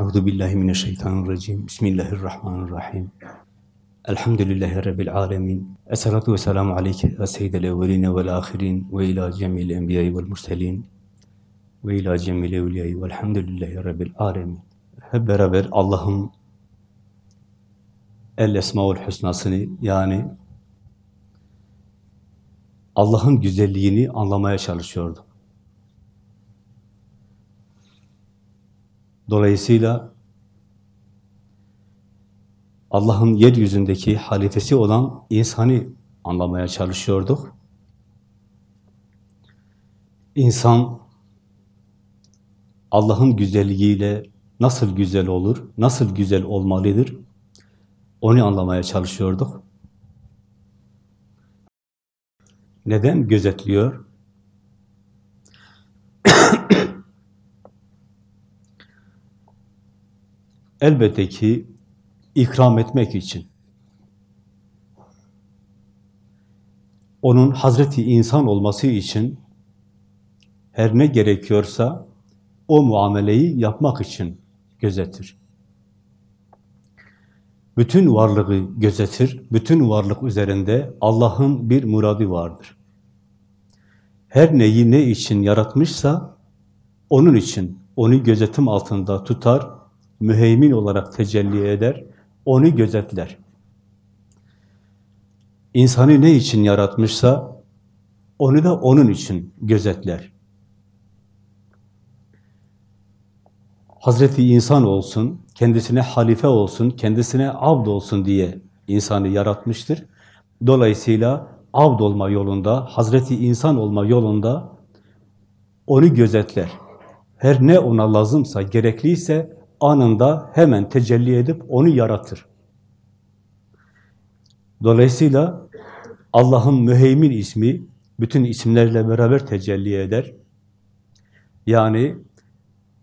Euzu billahi mineşşeytanirracim. Bismillahirrahmanirrahim. Elhamdülillahi rabbil alamin. Essalatu vesselamu aleyke ya seyyidel evvelin ve'l ahirin ve ila cemil enbiya'i ve'l murselin ve ila cemil evliya'i ve'lhamdülillahi rabbil alamin. Hep beraber Allah'ın El Esmaül Hüsna'sını yani Allah'ın güzelliğini anlamaya çalışıyorduk. Dolayısıyla Allah'ın yeryüzündeki halifesi olan insanı anlamaya çalışıyorduk. İnsan Allah'ın güzelliğiyle nasıl güzel olur, nasıl güzel olmalıdır onu anlamaya çalışıyorduk. Neden gözetliyor? Elbette ki ikram etmek için. Onun Hazreti insan olması için her ne gerekiyorsa o muameleyi yapmak için gözetir. Bütün varlığı gözetir, bütün varlık üzerinde Allah'ın bir muradı vardır. Her neyi ne için yaratmışsa onun için onu gözetim altında tutar, müheymin olarak tecelli eder, onu gözetler. İnsanı ne için yaratmışsa onu da onun için gözetler. Hazreti insan olsun, kendisine halife olsun, kendisine abd olsun diye insanı yaratmıştır. Dolayısıyla abd olma yolunda, Hazreti insan olma yolunda onu gözetler. Her ne ona lazımsa, gerekliyse anında hemen tecelli edip onu yaratır. Dolayısıyla Allah'ın müheymin ismi bütün isimlerle beraber tecelli eder. Yani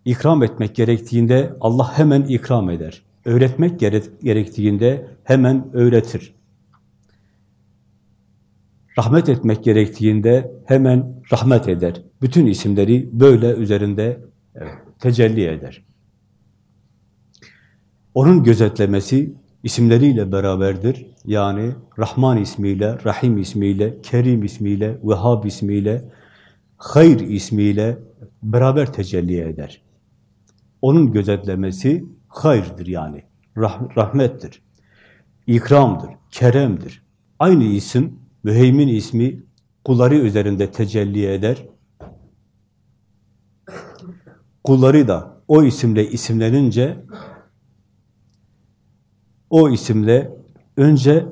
ikram etmek gerektiğinde Allah hemen ikram eder. Öğretmek gerektiğinde hemen öğretir. Rahmet etmek gerektiğinde hemen rahmet eder. Bütün isimleri böyle üzerinde tecelli eder. Onun gözetlemesi isimleriyle beraberdir. Yani Rahman ismiyle, Rahim ismiyle, Kerim ismiyle, Vehhab ismiyle, Hayr ismiyle beraber tecelli eder. Onun gözetlemesi hayırdır yani. Rah rahmettir. İkramdır, keremdir. Aynı isim, müheymin ismi kulları üzerinde tecelli eder. Kulları da o isimle isimlenince o isimle önce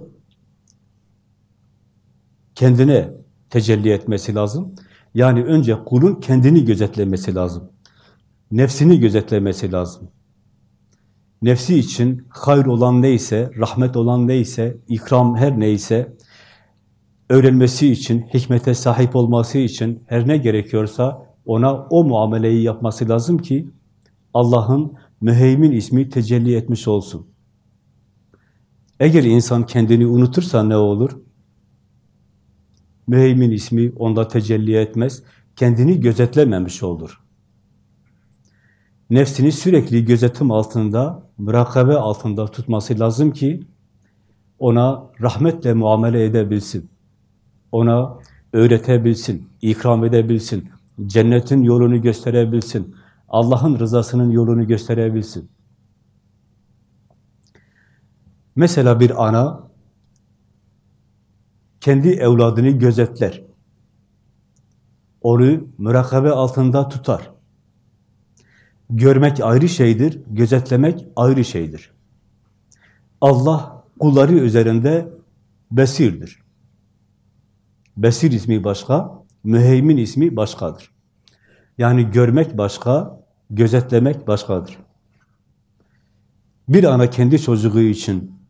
kendine tecelli etmesi lazım. Yani önce kulun kendini gözetlemesi lazım. Nefsini gözetlemesi lazım. Nefsi için hayır olan neyse, rahmet olan neyse, ikram her neyse, öğrenmesi için, hikmete sahip olması için her ne gerekiyorsa ona o muameleyi yapması lazım ki Allah'ın müheymin ismi tecelli etmiş olsun. Eğer insan kendini unutursa ne olur? Müheymin ismi onda tecelli etmez, kendini gözetlememiş olur. Nefsini sürekli gözetim altında, mürakabe altında tutması lazım ki ona rahmetle muamele edebilsin. Ona öğretebilsin, ikram edebilsin, cennetin yolunu gösterebilsin, Allah'ın rızasının yolunu gösterebilsin. Mesela bir ana kendi evladını gözetler. Onu mürakabe altında tutar. Görmek ayrı şeydir, gözetlemek ayrı şeydir. Allah kulları üzerinde besirdir. Besir ismi başka, müheymin ismi başkadır. Yani görmek başka, gözetlemek başkadır. Bir ana kendi çocuğu için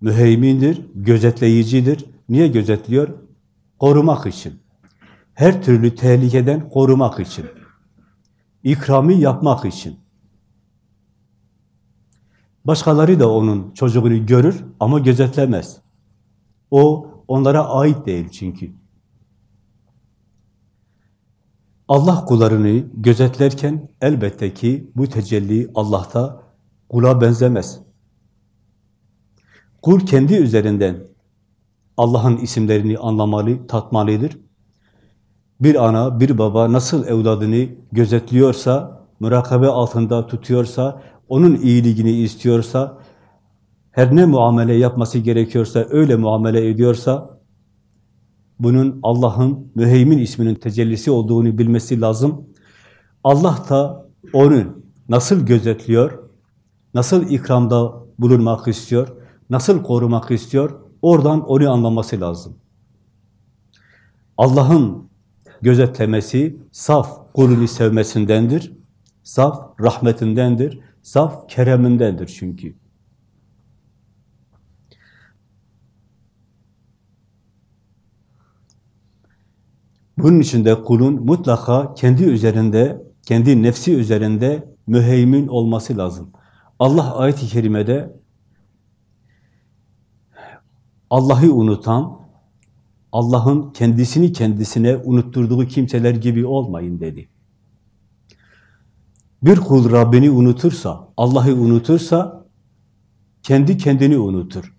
müheymindir, gözetleyicidir. Niye gözetliyor? Korumak için. Her türlü tehlikeden korumak için. İkrami yapmak için. Başkaları da onun çocuğunu görür ama gözetlemez. O onlara ait değil çünkü. Allah kullarını gözetlerken elbette ki bu tecelli Allah'ta kula benzemez. Kul kendi üzerinden Allah'ın isimlerini anlamalı, tatmalıdır. Bir ana, bir baba nasıl evladını gözetliyorsa, mürakabe altında tutuyorsa, onun iyiliğini istiyorsa, her ne muamele yapması gerekiyorsa, öyle muamele ediyorsa, bunun Allah'ın müheymin isminin tecellisi olduğunu bilmesi lazım. Allah da onun nasıl gözetliyor, nasıl ikramda bulunmak istiyor, nasıl korumak istiyor, oradan onu anlaması lazım. Allah'ın gözetlemesi saf kulünü sevmesindendir, saf rahmetindendir, saf keremindendir çünkü. Bunun için de kulun mutlaka kendi üzerinde, kendi nefsi üzerinde müheymin olması lazım. Allah ayet-i kerimede Allah'ı unutan, Allah'ın kendisini kendisine unutturduğu kimseler gibi olmayın dedi. Bir kul Rabbini unutursa, Allah'ı unutursa, kendi kendini unutur.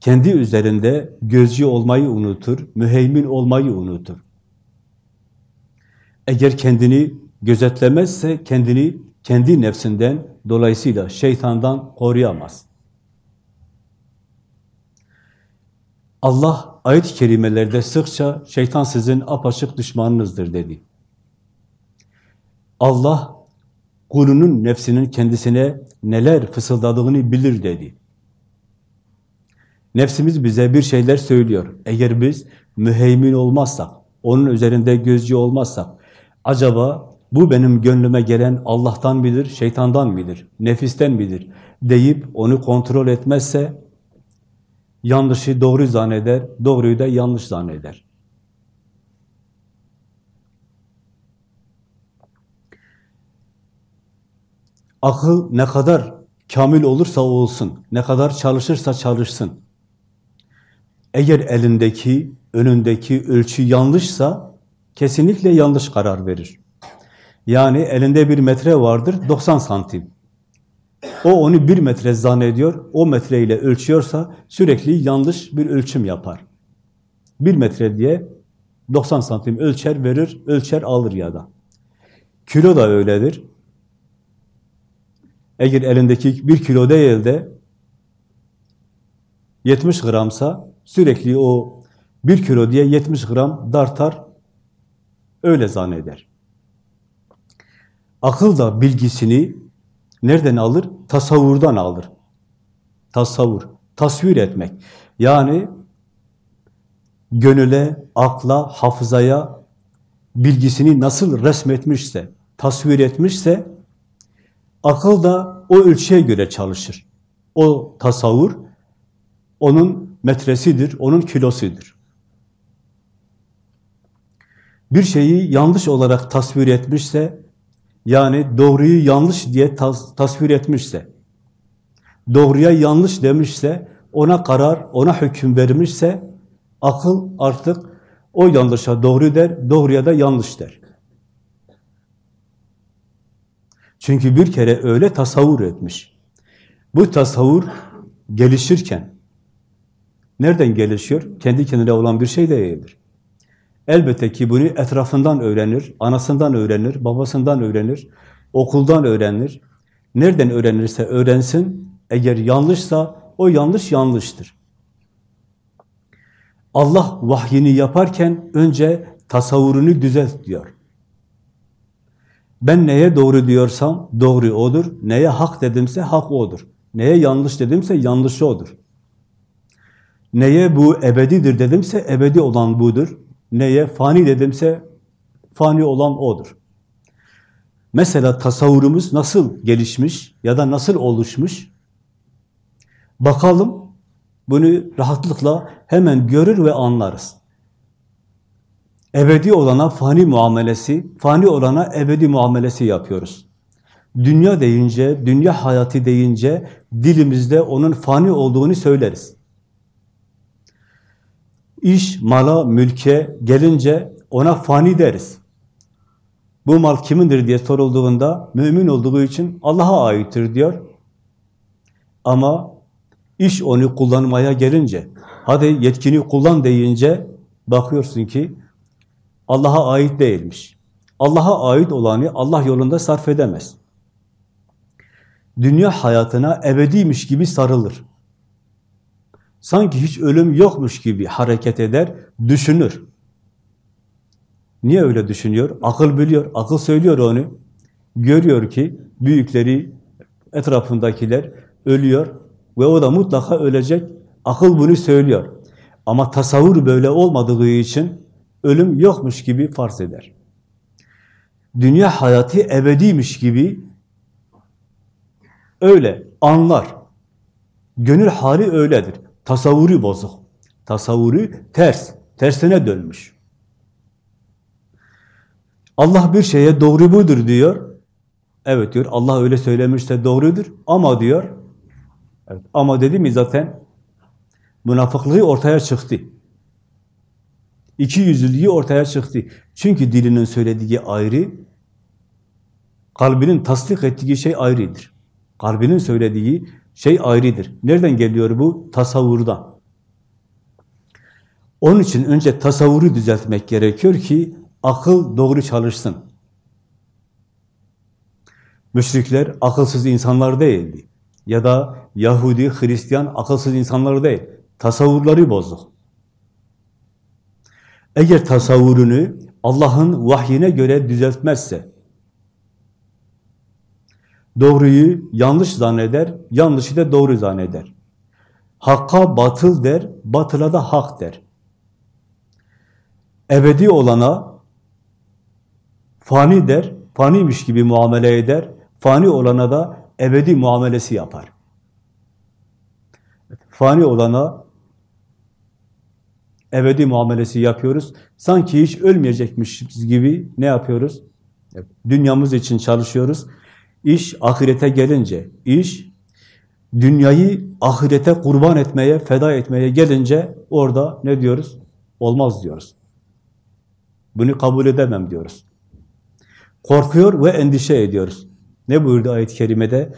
Kendi üzerinde gözcü olmayı unutur, müheymin olmayı unutur. Eğer kendini gözetlemezse kendini kendi nefsinden, dolayısıyla şeytandan koruyamaz. Allah ayet-i kerimelerde sıkça şeytan sizin apaçık düşmanınızdır dedi. Allah kulunun nefsinin kendisine neler fısıldadığını bilir dedi. Nefsimiz bize bir şeyler söylüyor. Eğer biz müheymin olmazsak, onun üzerinde gözcü olmazsak, acaba bu benim gönlüme gelen Allah'tan midir, şeytandan midir, nefisten midir deyip onu kontrol etmezse yanlışı doğru zanneder, doğruyu da yanlış zanneder. Akıl ne kadar kamil olursa olsun, ne kadar çalışırsa çalışsın, eğer elindeki, önündeki ölçü yanlışsa kesinlikle yanlış karar verir. Yani elinde bir metre vardır, 90 santim. O onu bir metre zannediyor, o metreyle ölçüyorsa sürekli yanlış bir ölçüm yapar. Bir metre diye 90 santim ölçer verir, ölçer alır ya da. Kilo da öyledir. Eğer elindeki bir kilo değil de 70 gramsa sürekli o bir kilo diye 70 gram dartar, öyle zanneder. Akıl da bilgisini nereden alır? Tasavvurdan alır. Tasavvur, tasvir etmek. Yani gönüle, akla, hafızaya bilgisini nasıl resmetmişse, tasvir etmişse, akıl da o ölçüye göre çalışır. O tasavvur, onun metresidir, onun kilosudur. Bir şeyi yanlış olarak tasvir etmişse, yani doğruyu yanlış diye tas tasvir etmişse, doğruya yanlış demişse, ona karar, ona hüküm vermişse, akıl artık o yanlışa doğru der, doğruya da yanlış der. Çünkü bir kere öyle tasavvur etmiş. Bu tasavvur gelişirken, Nereden gelişiyor? Kendi kendine olan bir şey değildir. Elbette ki bunu etrafından öğrenir, anasından öğrenir, babasından öğrenir, okuldan öğrenir. Nereden öğrenirse öğrensin, eğer yanlışsa o yanlış yanlıştır. Allah vahyini yaparken önce tasavvurunu düzelt diyor. Ben neye doğru diyorsam doğru odur, neye hak dedimse hak odur. Neye yanlış dedimse yanlışı odur. Neye bu ebedidir dedimse ebedi olan budur. Neye fani dedimse fani olan odur. Mesela tasavvurumuz nasıl gelişmiş ya da nasıl oluşmuş? Bakalım, bunu rahatlıkla hemen görür ve anlarız. Ebedi olana fani muamelesi, fani olana ebedi muamelesi yapıyoruz. Dünya deyince, dünya hayatı deyince dilimizde onun fani olduğunu söyleriz. İş, mala, mülke gelince ona fani deriz. Bu mal kimindir diye sorulduğunda mümin olduğu için Allah'a aittir diyor. Ama iş onu kullanmaya gelince, hadi yetkini kullan deyince bakıyorsun ki Allah'a ait değilmiş. Allah'a ait olanı Allah yolunda sarf edemez. Dünya hayatına ebediymiş gibi sarılır. Sanki hiç ölüm yokmuş gibi hareket eder, düşünür. Niye öyle düşünüyor? Akıl biliyor, akıl söylüyor onu. Görüyor ki büyükleri, etrafındakiler ölüyor ve o da mutlaka ölecek. Akıl bunu söylüyor. Ama tasavvur böyle olmadığı için ölüm yokmuş gibi farz eder. Dünya hayatı ebediymiş gibi öyle anlar. Gönül hali öyledir. Tasavvuru bozuk. Tasavvuru ters, tersine dönmüş. Allah bir şeye doğru budur diyor. Evet diyor, Allah öyle söylemişse doğrudur ama diyor, evet, ama dedi mi zaten münafıklığı ortaya çıktı. İki yüzlülüğü ortaya çıktı. Çünkü dilinin söylediği ayrı, kalbinin tasdik ettiği şey ayrıdır. Kalbinin söylediği şey ayrıdır. Nereden geliyor bu? Tasavvurdan. Onun için önce tasavvuru düzeltmek gerekiyor ki akıl doğru çalışsın. Müşrikler akılsız insanlar değildi. Ya da Yahudi, Hristiyan akılsız insanlar değil. Tasavvurları bozuk. Eğer tasavvurunu Allah'ın vahyine göre düzeltmezse, doğruyu yanlış zanneder, yanlışı da doğru zanneder. Hakka batıl der, batıla da hak der. Ebedi olana fani der, faniymiş gibi muamele eder, fani olana da ebedi muamelesi yapar. Fani olana ebedi muamelesi yapıyoruz. Sanki hiç ölmeyecekmişiz gibi ne yapıyoruz? Dünyamız için çalışıyoruz. İş ahirete gelince, iş dünyayı ahirete kurban etmeye, feda etmeye gelince orada ne diyoruz? Olmaz diyoruz. Bunu kabul edemem diyoruz. Korkuyor ve endişe ediyoruz. Ne buyurdu ayet-i kerimede?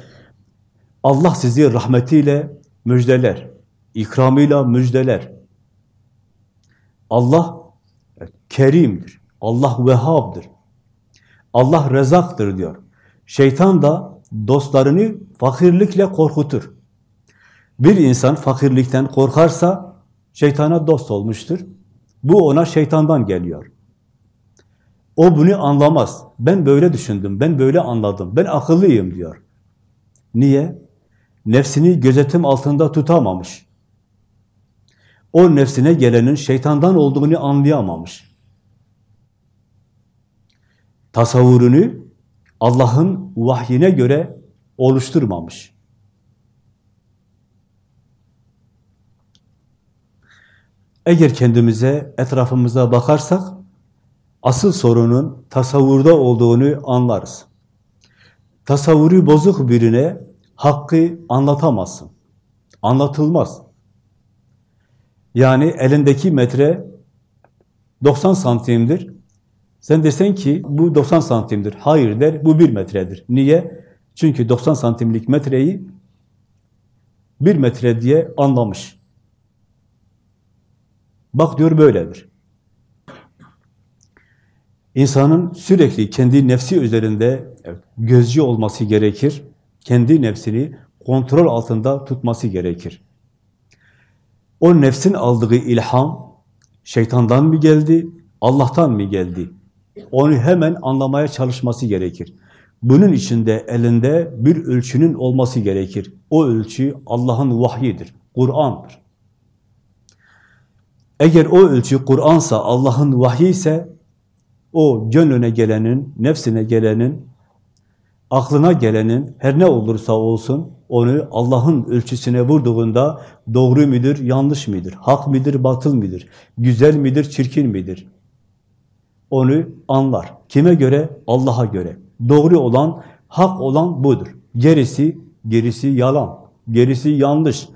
Allah sizi rahmetiyle müjdeler, ikramıyla müjdeler. Allah kerimdir, Allah vehhabdır, Allah rezaktır diyor. Şeytan da dostlarını fakirlikle korkutur. Bir insan fakirlikten korkarsa şeytana dost olmuştur. Bu ona şeytandan geliyor. O bunu anlamaz. Ben böyle düşündüm, ben böyle anladım, ben akıllıyım diyor. Niye? Nefsini gözetim altında tutamamış. O nefsine gelenin şeytandan olduğunu anlayamamış. Tasavvurunu Allah'ın vahyine göre oluşturmamış. Eğer kendimize, etrafımıza bakarsak, asıl sorunun tasavvurda olduğunu anlarız. Tasavvuru bozuk birine hakkı anlatamazsın. Anlatılmaz. Yani elindeki metre 90 santimdir. Sen desen ki bu 90 santimdir. Hayır der, bu bir metredir. Niye? Çünkü 90 santimlik metreyi bir metre diye anlamış. Bak diyor böyledir. İnsanın sürekli kendi nefsi üzerinde gözcü olması gerekir. Kendi nefsini kontrol altında tutması gerekir. O nefsin aldığı ilham şeytandan mı geldi, Allah'tan mı geldi? Onu hemen anlamaya çalışması gerekir. Bunun içinde elinde bir ölçünün olması gerekir. O ölçü Allah'ın vahyidir, Kur'an'dır. Eğer o ölçü Kur'ansa, Allah'ın vahyi ise o gönlüne gelenin, nefsine gelenin, aklına gelenin her ne olursa olsun onu Allah'ın ölçüsüne vurduğunda doğru midir, yanlış mıdır, hak midir, batıl midir, güzel midir, çirkin midir? Onu anlar. Kime göre? Allah'a göre. Doğru olan, hak olan budur. Gerisi, gerisi yalan, gerisi yanlış.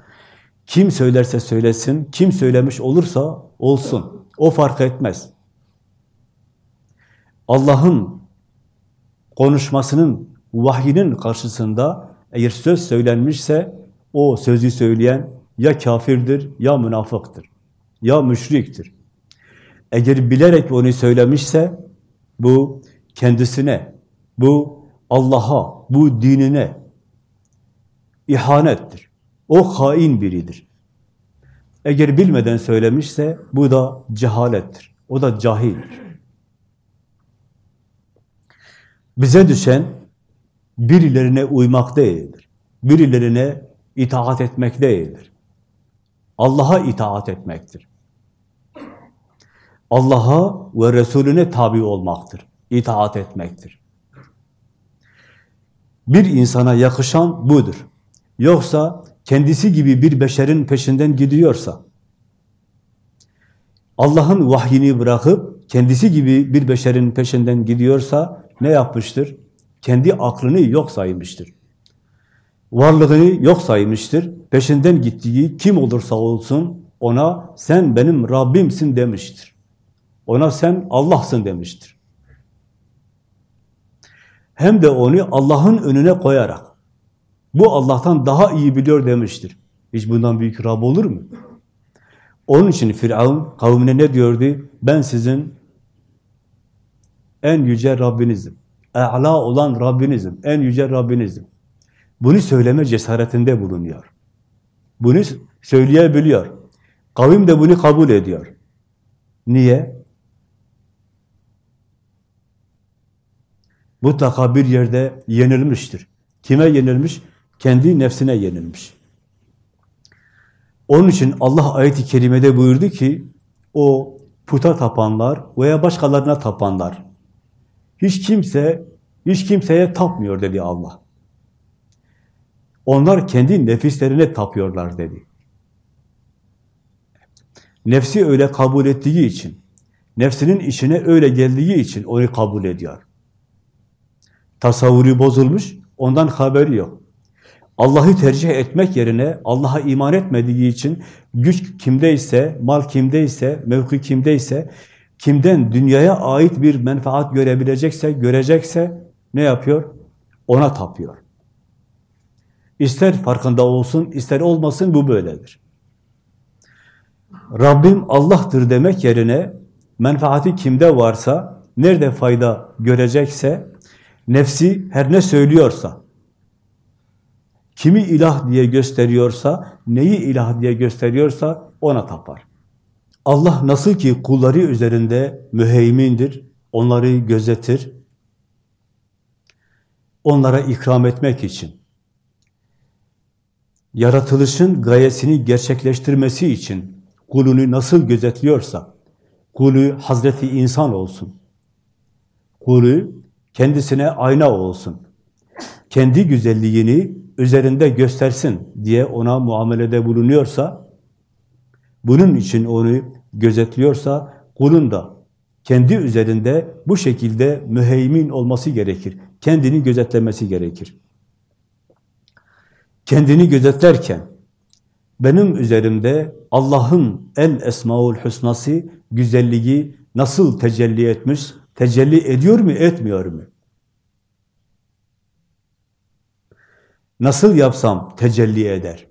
Kim söylerse söylesin, kim söylemiş olursa olsun. O fark etmez. Allah'ın konuşmasının, vahyinin karşısında eğer söz söylenmişse o sözü söyleyen ya kafirdir ya münafıktır ya müşriktir. Eğer bilerek onu söylemişse bu kendisine, bu Allah'a, bu dinine ihanettir. O hain biridir. Eğer bilmeden söylemişse bu da cehalettir. O da cahildir. Bize düşen birilerine uymak değildir. Birilerine itaat etmek değildir. Allah'a itaat etmektir. Allah'a ve Resulüne tabi olmaktır. İtaat etmektir. Bir insana yakışan budur. Yoksa kendisi gibi bir beşerin peşinden gidiyorsa, Allah'ın vahyini bırakıp kendisi gibi bir beşerin peşinden gidiyorsa ne yapmıştır? Kendi aklını yok saymıştır. Varlığını yok saymıştır. Peşinden gittiği kim olursa olsun ona sen benim Rabbimsin demiştir. Ona sen Allah'sın demiştir. Hem de onu Allah'ın önüne koyarak bu Allah'tan daha iyi biliyor demiştir. Hiç bundan büyük Rab olur mu? Onun için Firavun kavmine ne diyordu? Ben sizin en yüce Rabbinizim. E'la olan Rabbinizim. En yüce Rabbinizim. Bunu söyleme cesaretinde bulunuyor. Bunu söyleyebiliyor. Kavim de bunu kabul ediyor. Niye? Mutlaka bir yerde yenilmiştir. Kime yenilmiş? Kendi nefsine yenilmiş. Onun için Allah ayet-i kerimede buyurdu ki, o puta tapanlar veya başkalarına tapanlar, hiç kimse, hiç kimseye tapmıyor dedi Allah. Onlar kendi nefislerine tapıyorlar dedi. Nefsi öyle kabul ettiği için, nefsinin işine öyle geldiği için onu kabul ediyor. Tasavvuru bozulmuş, ondan haberi yok. Allah'ı tercih etmek yerine Allah'a iman etmediği için güç kimdeyse, mal kimdeyse, mevki kimdeyse, kimden dünyaya ait bir menfaat görebilecekse, görecekse ne yapıyor? Ona tapıyor. İster farkında olsun, ister olmasın bu böyledir. Rabbim Allah'tır demek yerine menfaati kimde varsa, nerede fayda görecekse, nefsi her ne söylüyorsa, kimi ilah diye gösteriyorsa, neyi ilah diye gösteriyorsa ona tapar. Allah nasıl ki kulları üzerinde müheymindir, onları gözetir, onlara ikram etmek için, yaratılışın gayesini gerçekleştirmesi için kulunu nasıl gözetliyorsa, kulu Hazreti insan olsun, kulu kendisine ayna olsun, kendi güzelliğini üzerinde göstersin diye ona muamelede bulunuyorsa, bunun için onu gözetliyorsa, kulun da kendi üzerinde bu şekilde müheymin olması gerekir. Kendini gözetlemesi gerekir. Kendini gözetlerken, benim üzerimde Allah'ın el esmaul husnası, güzelliği nasıl tecelli etmiş, tecelli ediyor mu, etmiyor mu? Nasıl yapsam tecelli eder?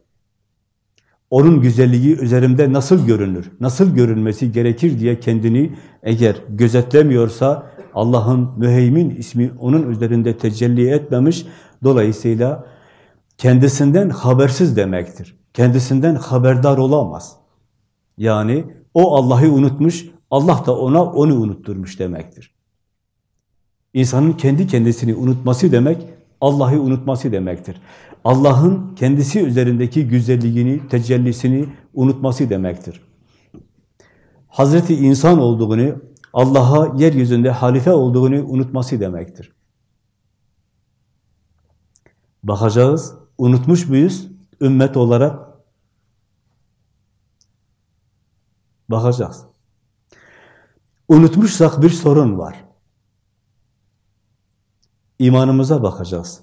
Onun güzelliği üzerimde nasıl görünür? Nasıl görünmesi gerekir diye kendini eğer gözetlemiyorsa Allah'ın müheymin ismi onun üzerinde tecelli etmemiş. Dolayısıyla kendisinden habersiz demektir. Kendisinden haberdar olamaz. Yani o Allah'ı unutmuş, Allah da ona onu unutturmuş demektir. İnsanın kendi kendisini unutması demek, Allah'ı unutması demektir. Allah'ın kendisi üzerindeki güzelliğini, tecellisini unutması demektir. Hazreti insan olduğunu, Allah'a yeryüzünde halife olduğunu unutması demektir. Bakacağız, unutmuş muyuz ümmet olarak? Bakacağız. Unutmuşsak bir sorun var. İmanımıza bakacağız.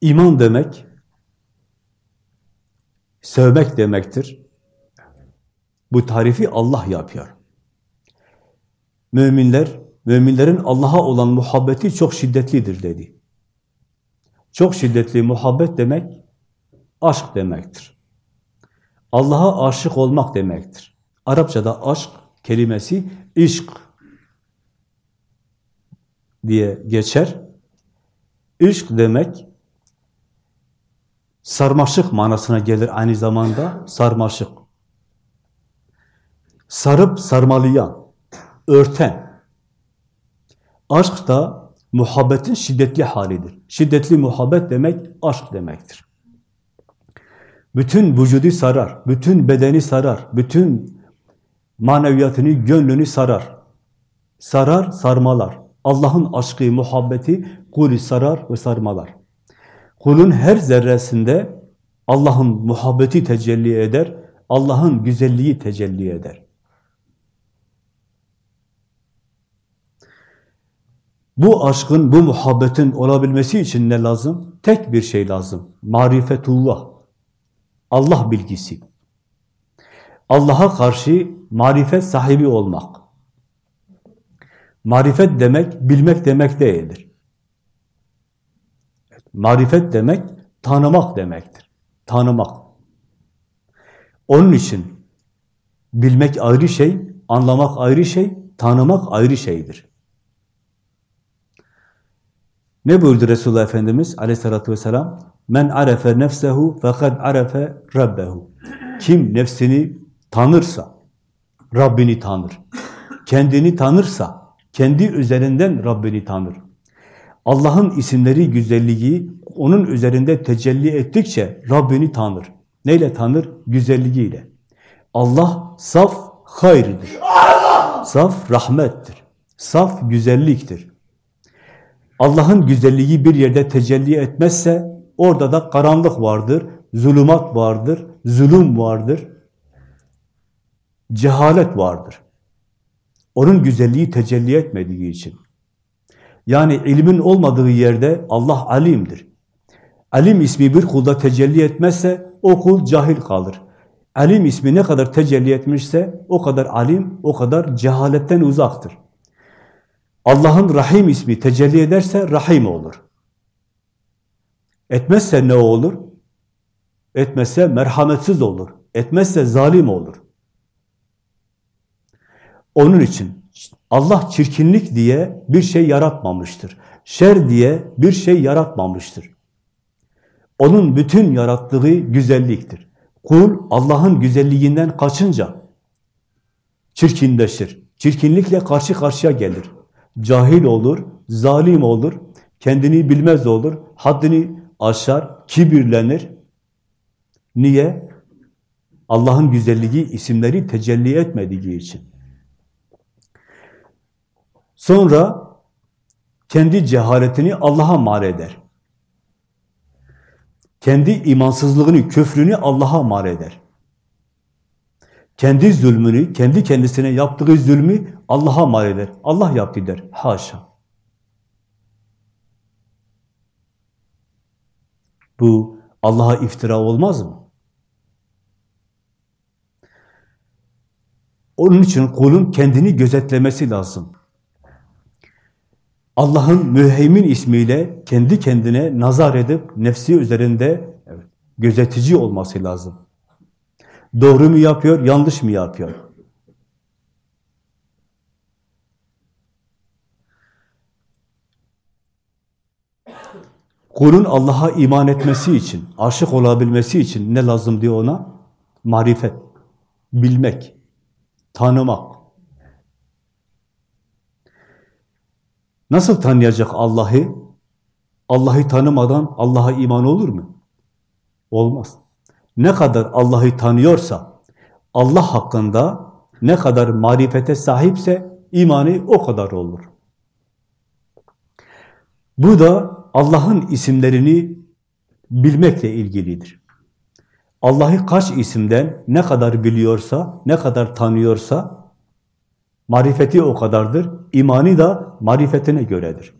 İman demek, sevmek demektir. Bu tarifi Allah yapıyor. Müminler, müminlerin Allah'a olan muhabbeti çok şiddetlidir dedi. Çok şiddetli muhabbet demek, aşk demektir. Allah'a aşık olmak demektir. Arapçada aşk kelimesi işk diye geçer. İşk demek sarmaşık manasına gelir aynı zamanda sarmaşık. Sarıp sarmalayan, örten. Aşk da muhabbetin şiddetli halidir. Şiddetli muhabbet demek aşk demektir. Bütün vücudu sarar, bütün bedeni sarar, bütün maneviyatını, gönlünü sarar. Sarar, sarmalar. Allah'ın aşkı, muhabbeti kulü sarar ve sarmalar. Kulun her zerresinde Allah'ın muhabbeti tecelli eder, Allah'ın güzelliği tecelli eder. Bu aşkın, bu muhabbetin olabilmesi için ne lazım? Tek bir şey lazım. Marifetullah. Allah bilgisi. Allah'a karşı marifet sahibi olmak. Marifet demek, bilmek demek değildir. Marifet demek, tanımak demektir. Tanımak. Onun için bilmek ayrı şey, anlamak ayrı şey, tanımak ayrı şeydir. Ne buyurdu Resulullah Efendimiz aleyhissalatü vesselam? Men arefe nefsehu fekad arefe rabbehu. Kim nefsini tanırsa, Rabbini tanır. Kendini tanırsa, kendi üzerinden Rabbini tanır. Allah'ın isimleri, güzelliği onun üzerinde tecelli ettikçe Rabbini tanır. Neyle tanır? Güzelliğiyle. Allah saf hayırdır. Saf rahmettir. Saf güzelliktir. Allah'ın güzelliği bir yerde tecelli etmezse orada da karanlık vardır, zulümat vardır, zulüm vardır, cehalet vardır. Onun güzelliği tecelli etmediği için. Yani ilmin olmadığı yerde Allah alimdir. Alim ismi bir kulda tecelli etmezse o kul cahil kalır. Alim ismi ne kadar tecelli etmişse o kadar alim, o kadar cehaletten uzaktır. Allah'ın Rahim ismi tecelli ederse Rahim olur. Etmezse ne olur? Etmezse merhametsiz olur. Etmezse zalim olur. Onun için Allah çirkinlik diye bir şey yaratmamıştır. Şer diye bir şey yaratmamıştır. Onun bütün yarattığı güzelliktir. Kul Allah'ın güzelliğinden kaçınca çirkinleşir. Çirkinlikle karşı karşıya gelir. Cahil olur, zalim olur, kendini bilmez olur, haddini aşar, kibirlenir. Niye? Allah'ın güzelliği, isimleri tecelli etmediği için. Sonra kendi cehaletini Allah'a mal eder. Kendi imansızlığını, küfrünü Allah'a mal eder. Kendi zulmünü, kendi kendisine yaptığı zulmü Allah'a mal eder. Allah yaptı der. Haşa. Bu Allah'a iftira olmaz mı? Onun için kulun kendini gözetlemesi lazım. Allah'ın müheymin ismiyle kendi kendine nazar edip nefsi üzerinde gözetici olması lazım. Doğru mu yapıyor, yanlış mı yapıyor? Kulun Allah'a iman etmesi için, aşık olabilmesi için ne lazım diyor ona? Marifet, bilmek, tanımak. Nasıl tanıyacak Allah'ı? Allah'ı tanımadan Allah'a iman olur mu? Olmaz. Ne kadar Allah'ı tanıyorsa, Allah hakkında ne kadar marifete sahipse imanı o kadar olur. Bu da Allah'ın isimlerini bilmekle ilgilidir. Allah'ı kaç isimden ne kadar biliyorsa, ne kadar tanıyorsa marifeti o kadardır. İmanı da marifetine göredir.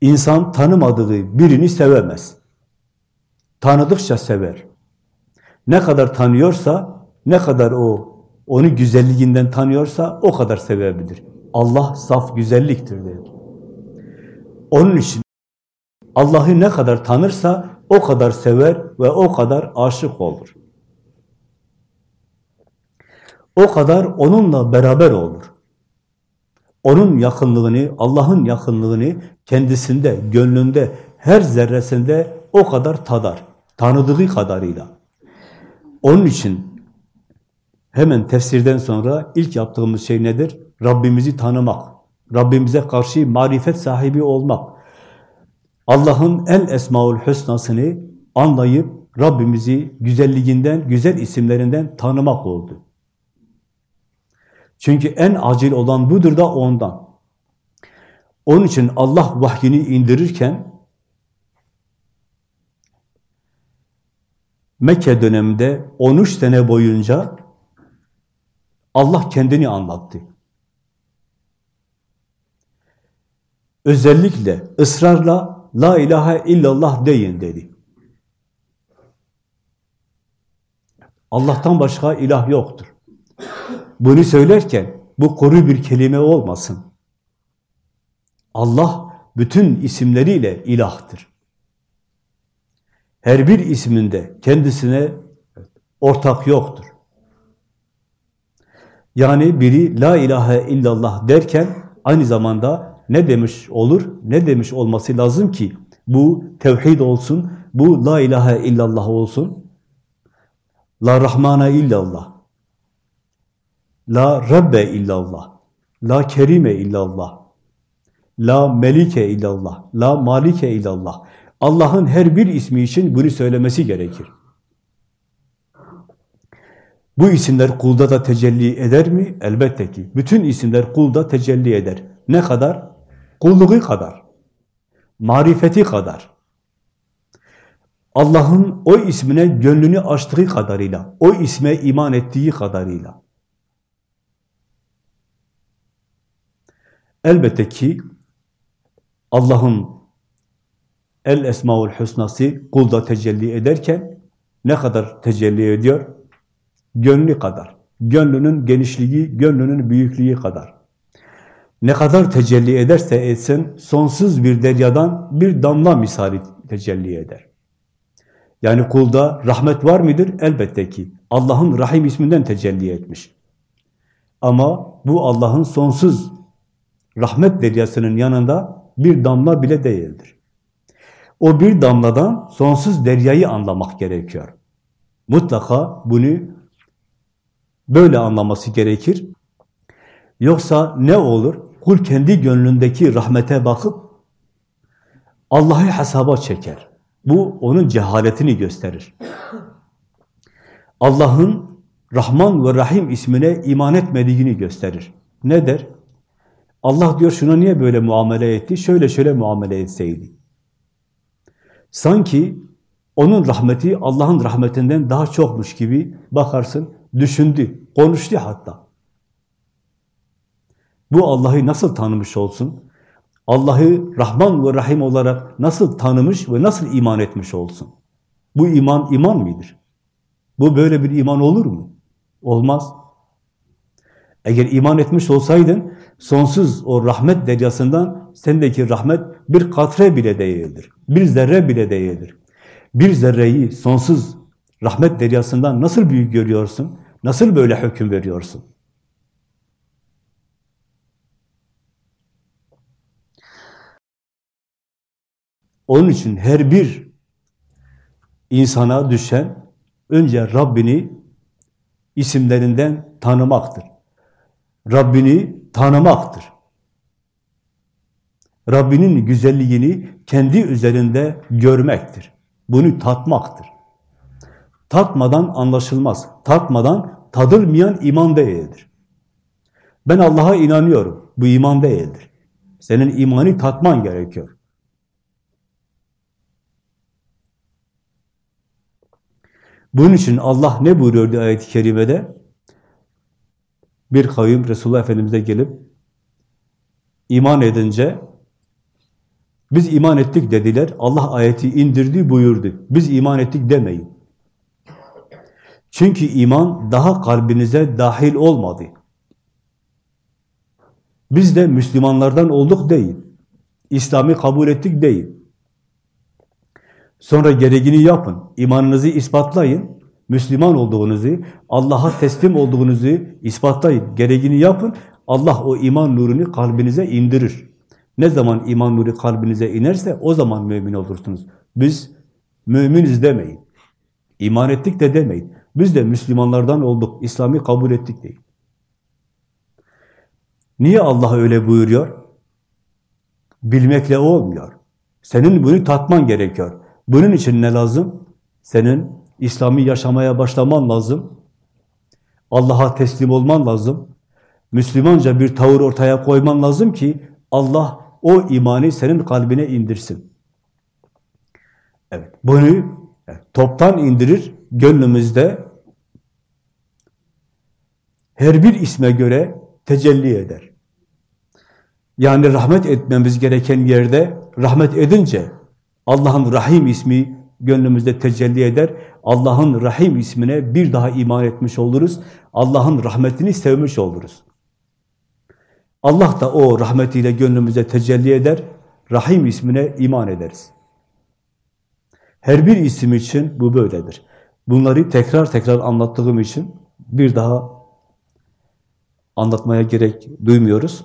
İnsan tanımadığı birini sevemez. Tanıdıkça sever. Ne kadar tanıyorsa ne kadar o onu güzelliğinden tanıyorsa o kadar sevebilir. Allah saf güzelliktir dedi. Onun için Allah'ı ne kadar tanırsa o kadar sever ve o kadar aşık olur. O kadar onunla beraber olur. Onun yakınlığını, Allah'ın yakınlığını kendisinde, gönlünde, her zerresinde o kadar tadar. Tanıdığı kadarıyla. Onun için hemen tefsirden sonra ilk yaptığımız şey nedir? Rabbimizi tanımak. Rabbimize karşı marifet sahibi olmak. Allah'ın en esmaül hüsnasını anlayıp Rabbimizi güzelliğinden, güzel isimlerinden tanımak oldu. Çünkü en acil olan budur da ondan. Onun için Allah vahyini indirirken Mekke döneminde 13 sene boyunca Allah kendini anlattı. Özellikle, ısrarla La ilahe illallah deyin dedi. Allah'tan başka ilah yoktur. Bunu söylerken bu kuru bir kelime olmasın. Allah bütün isimleriyle ilahtır. Her bir isminde kendisine ortak yoktur. Yani biri la ilahe illallah derken aynı zamanda ne demiş olur? Ne demiş olması lazım ki bu tevhid olsun, bu la ilahe illallah olsun. La rahmana illallah. La rabbe illallah. La kerime illallah. La melike illallah. La malike illallah. Allah'ın her bir ismi için bunu söylemesi gerekir. Bu isimler kulda da tecelli eder mi? Elbette ki. Bütün isimler kulda tecelli eder. Ne kadar? Kulluğu kadar. Marifeti kadar. Allah'ın o ismine gönlünü açtığı kadarıyla, o isme iman ettiği kadarıyla. Elbette ki Allah'ın El Esmaül Hüsnası kulda tecelli ederken ne kadar tecelli ediyor? Gönlü kadar. Gönlünün genişliği, gönlünün büyüklüğü kadar. Ne kadar tecelli ederse etsin, sonsuz bir deryadan bir damla misali tecelli eder. Yani kulda rahmet var mıdır? Elbette ki. Allah'ın Rahim isminden tecelli etmiş. Ama bu Allah'ın sonsuz rahmet deryasının yanında bir damla bile değildir. O bir damladan sonsuz deryayı anlamak gerekiyor. Mutlaka bunu böyle anlaması gerekir. Yoksa ne olur? Kul kendi gönlündeki rahmete bakıp Allah'ı hesaba çeker. Bu onun cehaletini gösterir. Allah'ın Rahman ve Rahim ismine iman etmediğini gösterir. Ne der? Allah diyor şuna niye böyle muamele etti? Şöyle şöyle muamele etseydi. Sanki onun rahmeti Allah'ın rahmetinden daha çokmuş gibi bakarsın, düşündü, konuştu hatta. Bu Allah'ı nasıl tanımış olsun? Allah'ı Rahman ve Rahim olarak nasıl tanımış ve nasıl iman etmiş olsun? Bu iman iman mıdır? Bu böyle bir iman olur mu? Olmaz. Eğer iman etmiş olsaydın, sonsuz o rahmet deryasından sendeki rahmet bir katre bile değildir. Bir zerre bile değildir. Bir zerreyi sonsuz rahmet deryasından nasıl büyük görüyorsun? Nasıl böyle hüküm veriyorsun? Onun için her bir insana düşen önce Rabbini isimlerinden tanımaktır. Rabbini tanımaktır. Rabbinin güzelliğini kendi üzerinde görmektir. Bunu tatmaktır. Tatmadan anlaşılmaz. Tatmadan tadılmayan iman değildir. Ben Allah'a inanıyorum. Bu iman değildir. Senin imanı tatman gerekiyor. Bunun için Allah ne buyuruyordu ayet-i kerimede? Bir kavim Resulullah Efendimiz'e gelip iman edince biz iman ettik dediler. Allah ayeti indirdi buyurdu. Biz iman ettik demeyin. Çünkü iman daha kalbinize dahil olmadı. Biz de Müslümanlardan olduk değil. İslam'ı kabul ettik değil. Sonra gereğini yapın. İmanınızı ispatlayın. Müslüman olduğunuzu, Allah'a teslim olduğunuzu ispatlayın. Gereğini yapın. Allah o iman nurunu kalbinize indirir. Ne zaman iman nuru kalbinize inerse o zaman mümin olursunuz. Biz müminiz demeyin. İman ettik de demeyin. Biz de Müslümanlardan olduk. İslam'ı kabul ettik değil. Niye Allah öyle buyuruyor? Bilmekle olmuyor. Senin bunu tatman gerekiyor. Bunun için ne lazım? Senin İslam'ı yaşamaya başlaman lazım. Allah'a teslim olman lazım. Müslümanca bir tavır ortaya koyman lazım ki Allah o imanı senin kalbine indirsin. Evet, bunu toptan indirir, gönlümüzde her bir isme göre tecelli eder. Yani rahmet etmemiz gereken yerde rahmet edince Allah'ın Rahim ismi gönlümüzde tecelli eder. Allah'ın Rahim ismine bir daha iman etmiş oluruz. Allah'ın rahmetini sevmiş oluruz. Allah da o rahmetiyle gönlümüze tecelli eder. Rahim ismine iman ederiz. Her bir isim için bu böyledir. Bunları tekrar tekrar anlattığım için bir daha anlatmaya gerek duymuyoruz.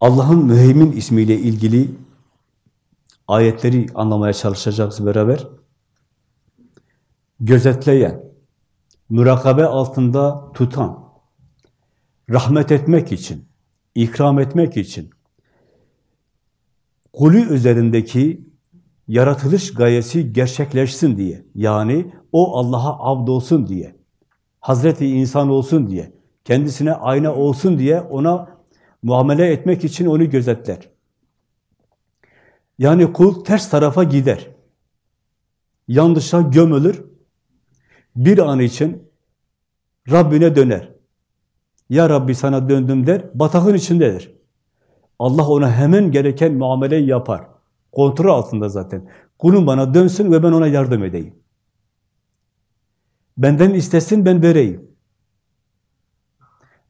Allah'ın müheymin ismiyle ilgili ayetleri anlamaya çalışacağız beraber. Gözetleyen, mürakabe altında tutan, rahmet etmek için, ikram etmek için, kulü üzerindeki yaratılış gayesi gerçekleşsin diye, yani o Allah'a abd olsun diye, Hazreti insan olsun diye, kendisine ayna olsun diye ona muamele etmek için onu gözetler. Yani kul ters tarafa gider. Yanlışa gömülür. Bir an için Rabbine döner. Ya Rabbi sana döndüm der, batakın içindedir. Allah ona hemen gereken muameleyi yapar. Kontrol altında zaten. Kulum bana dönsün ve ben ona yardım edeyim. Benden istesin, ben vereyim.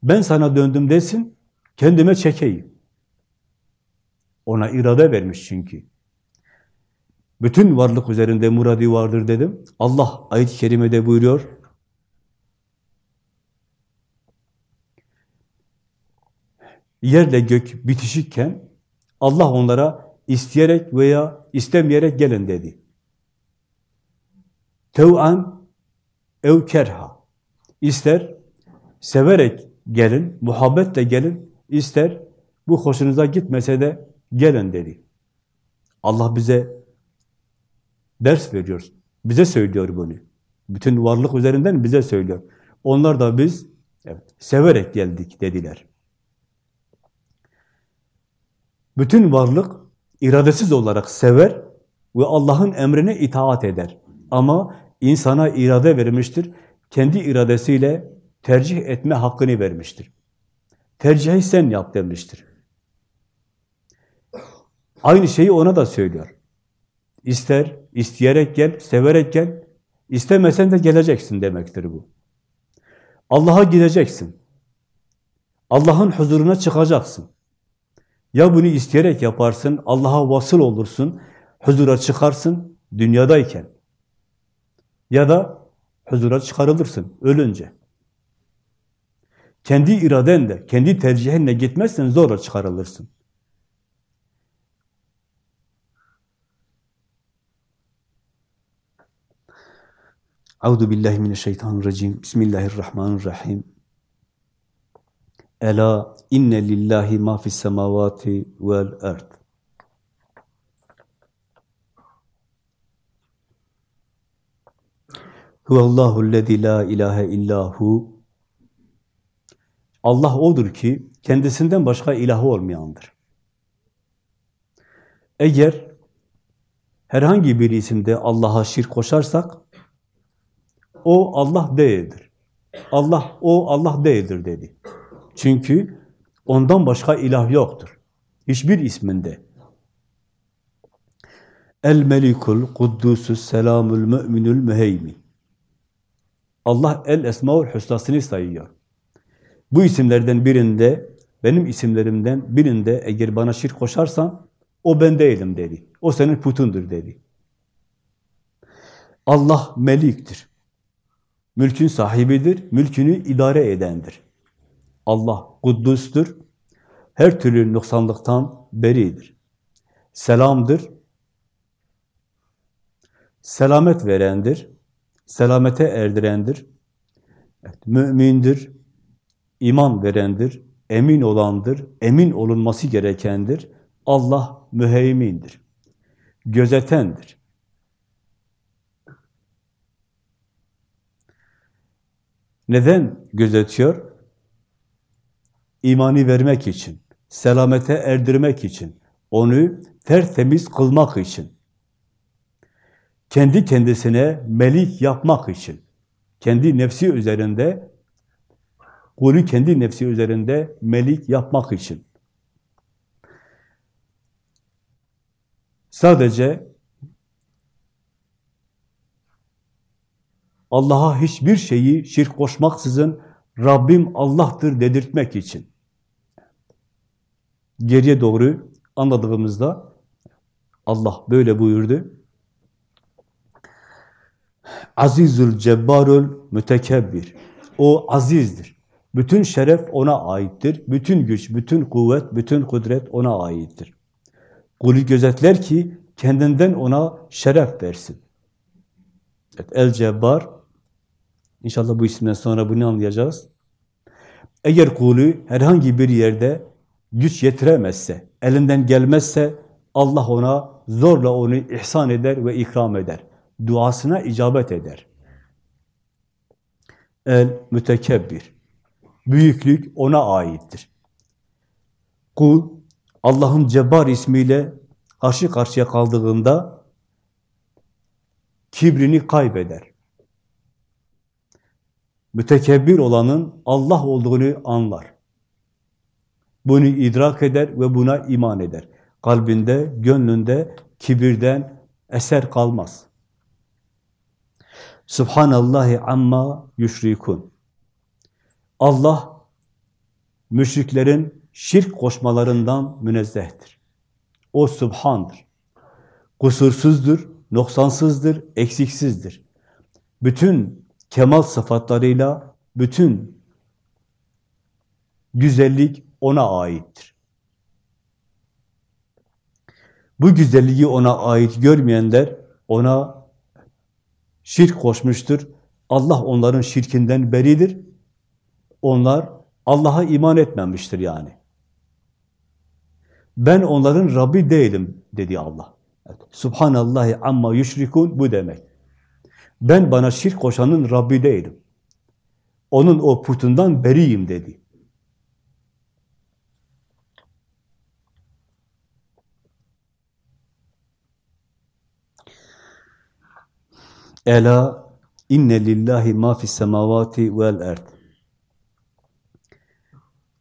Ben sana döndüm desin, kendime çekeyim. Ona irade vermiş çünkü. Bütün varlık üzerinde muradi vardır dedim. Allah ayet-i kerimede buyuruyor. Yerle gök bitişikken Allah onlara isteyerek veya istemeyerek gelin dedi. Tev'an ev kerha. İster severek gelin, muhabbetle gelin, ister bu hoşunuza gitmese de gelin dedi. Allah bize ders veriyor. Bize söylüyor bunu. Bütün varlık üzerinden bize söylüyor. Onlar da biz evet, severek geldik dediler. Bütün varlık iradesiz olarak sever ve Allah'ın emrine itaat eder. Ama insana irade vermiştir. Kendi iradesiyle tercih etme hakkını vermiştir. Tercihi sen yap demiştir. Aynı şeyi ona da söylüyor. İster, isteyerek gel, severek gel, istemesen de geleceksin demektir bu. Allah'a gideceksin. Allah'ın huzuruna çıkacaksın. Ya bunu isteyerek yaparsın, Allah'a vasıl olursun, huzura çıkarsın dünyadayken. Ya da huzura çıkarılırsın ölünce. Kendi iradenle, kendi tercihinle gitmezsen zorla çıkarılırsın. Euzu billahi mineşşeytanirracim. Bismillahirrahmanirrahim. Ela inne lillahi ma fis semavati vel ard. Huvallahu lezî la ilahe illahu. Allah odur ki kendisinden başka ilahı olmayandır. Eğer herhangi bir isimde Allah'a şirk koşarsak o Allah değildir. Allah o Allah değildir dedi. Çünkü ondan başka ilah yoktur. Hiçbir isminde. El melikul kuddusus selamul müminül müheymin. Allah El Esmaül Hüsna'sını sayıyor. Bu isimlerden birinde, benim isimlerimden birinde eğer bana şirk koşarsan, o ben değilim dedi. O senin putundur dedi. Allah meliktir. Mülkün sahibidir, mülkünü idare edendir. Allah kuddustur, her türlü noksanlıktan beridir. Selamdır, selamet verendir, selamete erdirendir, evet, mümindir, iman verendir, emin olandır, emin olunması gerekendir. Allah müheymindir, gözetendir. Neden gözetiyor? İmani vermek için, selamete erdirmek için, onu tertemiz kılmak için, kendi kendisine melik yapmak için, kendi nefsi üzerinde, kulü kendi nefsi üzerinde melik yapmak için. Sadece Allah'a hiçbir şeyi şirk koşmaksızın Rabbim Allah'tır dedirtmek için. Geriye doğru anladığımızda Allah böyle buyurdu. Azizül cebbarül mütekebbir. O azizdir. Bütün şeref ona aittir. Bütün güç, bütün kuvvet, bütün kudret ona aittir. Kulü gözetler ki kendinden ona şeref versin. El Cebbar İnşallah bu isimden sonra bunu anlayacağız. Eğer kulü herhangi bir yerde güç yetiremezse, elinden gelmezse Allah ona zorla onu ihsan eder ve ikram eder. Duasına icabet eder. El mütekebbir. Büyüklük ona aittir. Kul Allah'ın Cebbar ismiyle karşı karşıya kaldığında kibrini kaybeder. Mütekebbir olanın Allah olduğunu anlar. Bunu idrak eder ve buna iman eder. Kalbinde, gönlünde kibirden eser kalmaz. Subhanallahi amma yüşrikun. Allah müşriklerin şirk koşmalarından münezzehtir. O subhandır. Kusursuzdur, noksansızdır, eksiksizdir. Bütün kemal sıfatlarıyla bütün güzellik ona aittir. Bu güzelliği ona ait görmeyenler ona şirk koşmuştur. Allah onların şirkinden beridir. Onlar Allah'a iman etmemiştir yani. Ben onların Rabbi değilim dedi Allah. Evet. Subhanallahi amma yüşrikun bu demek. Ben bana şirk koşanın Rabbi değilim. Onun o putundan beriyim dedi. Ela inne lillahi ma fis semavati vel erd.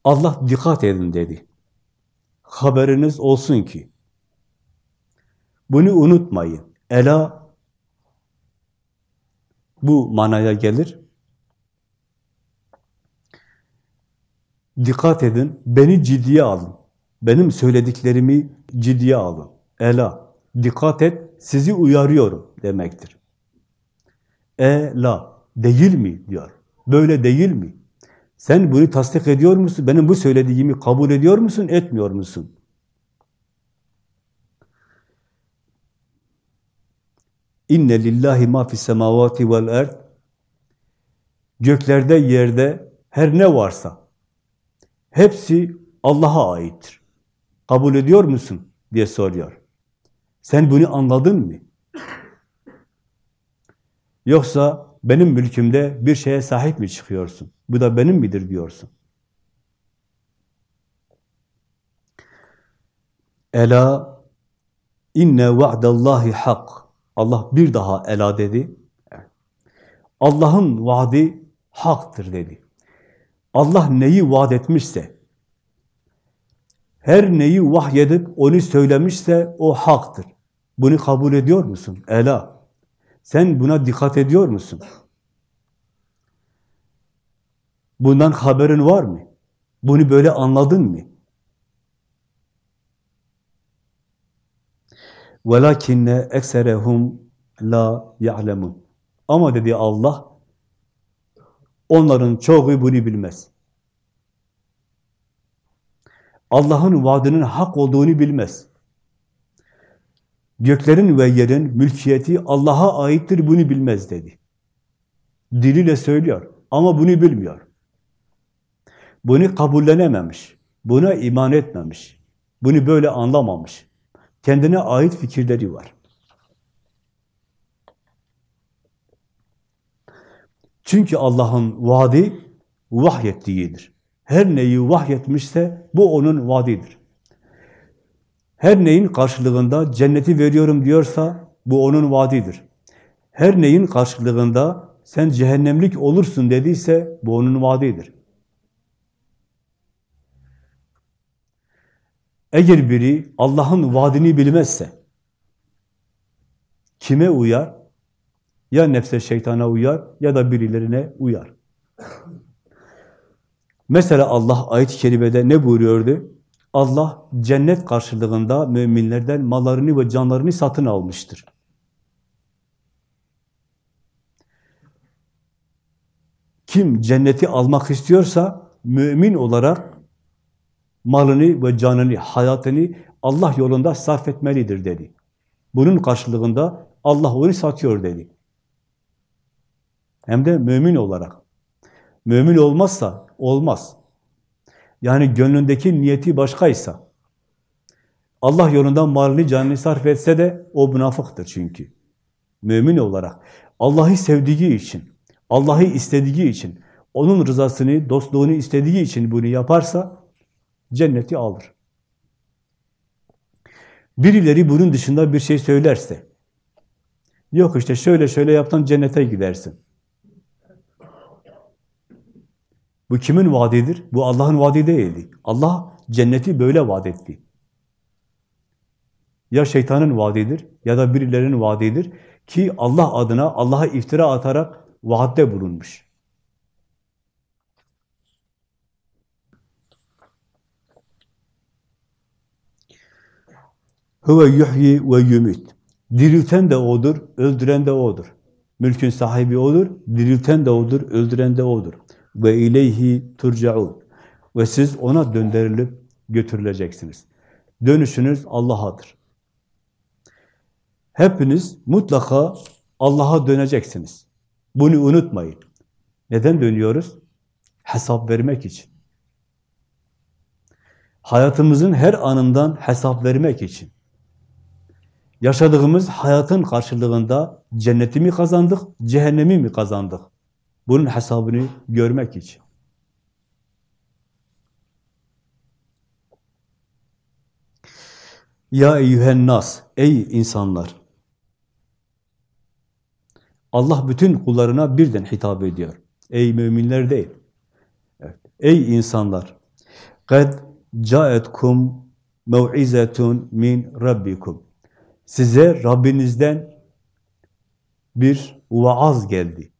Allah dikkat edin dedi. Haberiniz olsun ki bunu unutmayın. Ela bu manaya gelir. Dikkat edin, beni ciddiye alın. Benim söylediklerimi ciddiye alın. Ela, dikkat et, sizi uyarıyorum demektir. Ela, değil mi diyor. Böyle değil mi? Sen bunu tasdik ediyor musun? Benim bu söylediğimi kabul ediyor musun, etmiyor musun? İnne lillahi ma fis semavati vel erd. Göklerde, yerde her ne varsa hepsi Allah'a aittir. Kabul ediyor musun diye soruyor. Sen bunu anladın mı? Yoksa benim mülkümde bir şeye sahip mi çıkıyorsun? Bu da benim midir diyorsun? Ela inne va'dallahi hak. Allah bir daha ela dedi. Allah'ın vaadi haktır dedi. Allah neyi vaat etmişse, her neyi vahyedip onu söylemişse o haktır. Bunu kabul ediyor musun? Ela. Sen buna dikkat ediyor musun? Bundan haberin var mı? Bunu böyle anladın mı? وَلَكِنَّ اَكْسَرَهُمْ la ya'lemun. Ama dedi Allah, onların çoğu bunu bilmez. Allah'ın vaadinin hak olduğunu bilmez. Göklerin ve yerin mülkiyeti Allah'a aittir, bunu bilmez dedi. Diliyle söylüyor ama bunu bilmiyor. Bunu kabullenememiş, buna iman etmemiş, bunu böyle anlamamış. Kendine ait fikirleri var. Çünkü Allah'ın vaadi vahyettiğidir. Her neyi vahyetmişse bu onun vaadidir. Her neyin karşılığında cenneti veriyorum diyorsa bu onun vaadidir. Her neyin karşılığında sen cehennemlik olursun dediyse bu onun vaadidir. Eğer biri Allah'ın vaadini bilmezse kime uyar? Ya nefse şeytana uyar ya da birilerine uyar. Mesela Allah ayet-i kerimede ne buyuruyordu? Allah cennet karşılığında müminlerden mallarını ve canlarını satın almıştır. Kim cenneti almak istiyorsa mümin olarak malını ve canını, hayatını Allah yolunda sarf etmelidir dedi. Bunun karşılığında Allah onu satıyor dedi. Hem de mümin olarak. Mümin olmazsa olmaz. Yani gönlündeki niyeti başkaysa, Allah yolunda malını canını sarf etse de o münafıktır çünkü. Mümin olarak Allah'ı sevdiği için, Allah'ı istediği için, onun rızasını, dostluğunu istediği için bunu yaparsa cenneti alır. Birileri bunun dışında bir şey söylerse, yok işte şöyle şöyle yaptan cennete gidersin. Bu kimin vaadidir? Bu Allah'ın vaadi değildi. Allah cenneti böyle vaat etti. Ya şeytanın vaadidir ya da birilerinin vaadidir ki Allah adına Allah'a iftira atarak vaatte bulunmuş. Huve yuhyi ve yumit. Dirilten de O'dur, öldüren de O'dur. Mülkün sahibi O'dur, dirilten de O'dur, öldüren de O'dur ve ileyhi turcaun. Ve siz ona döndürülüp götürüleceksiniz. Dönüşünüz Allah'adır. Hepiniz mutlaka Allah'a döneceksiniz. Bunu unutmayın. Neden dönüyoruz? Hesap vermek için. Hayatımızın her anından hesap vermek için. Yaşadığımız hayatın karşılığında cenneti mi kazandık, cehennemi mi kazandık? Bunun hesabını görmek için. Ya eyyühen nas, ey insanlar! Allah bütün kullarına birden hitap ediyor. Ey müminler değil. Evet. Ey insanlar! قَدْ جَاءَتْكُمْ مَوْعِزَةٌ min rabbikum. Size Rabbinizden bir vaaz geldi.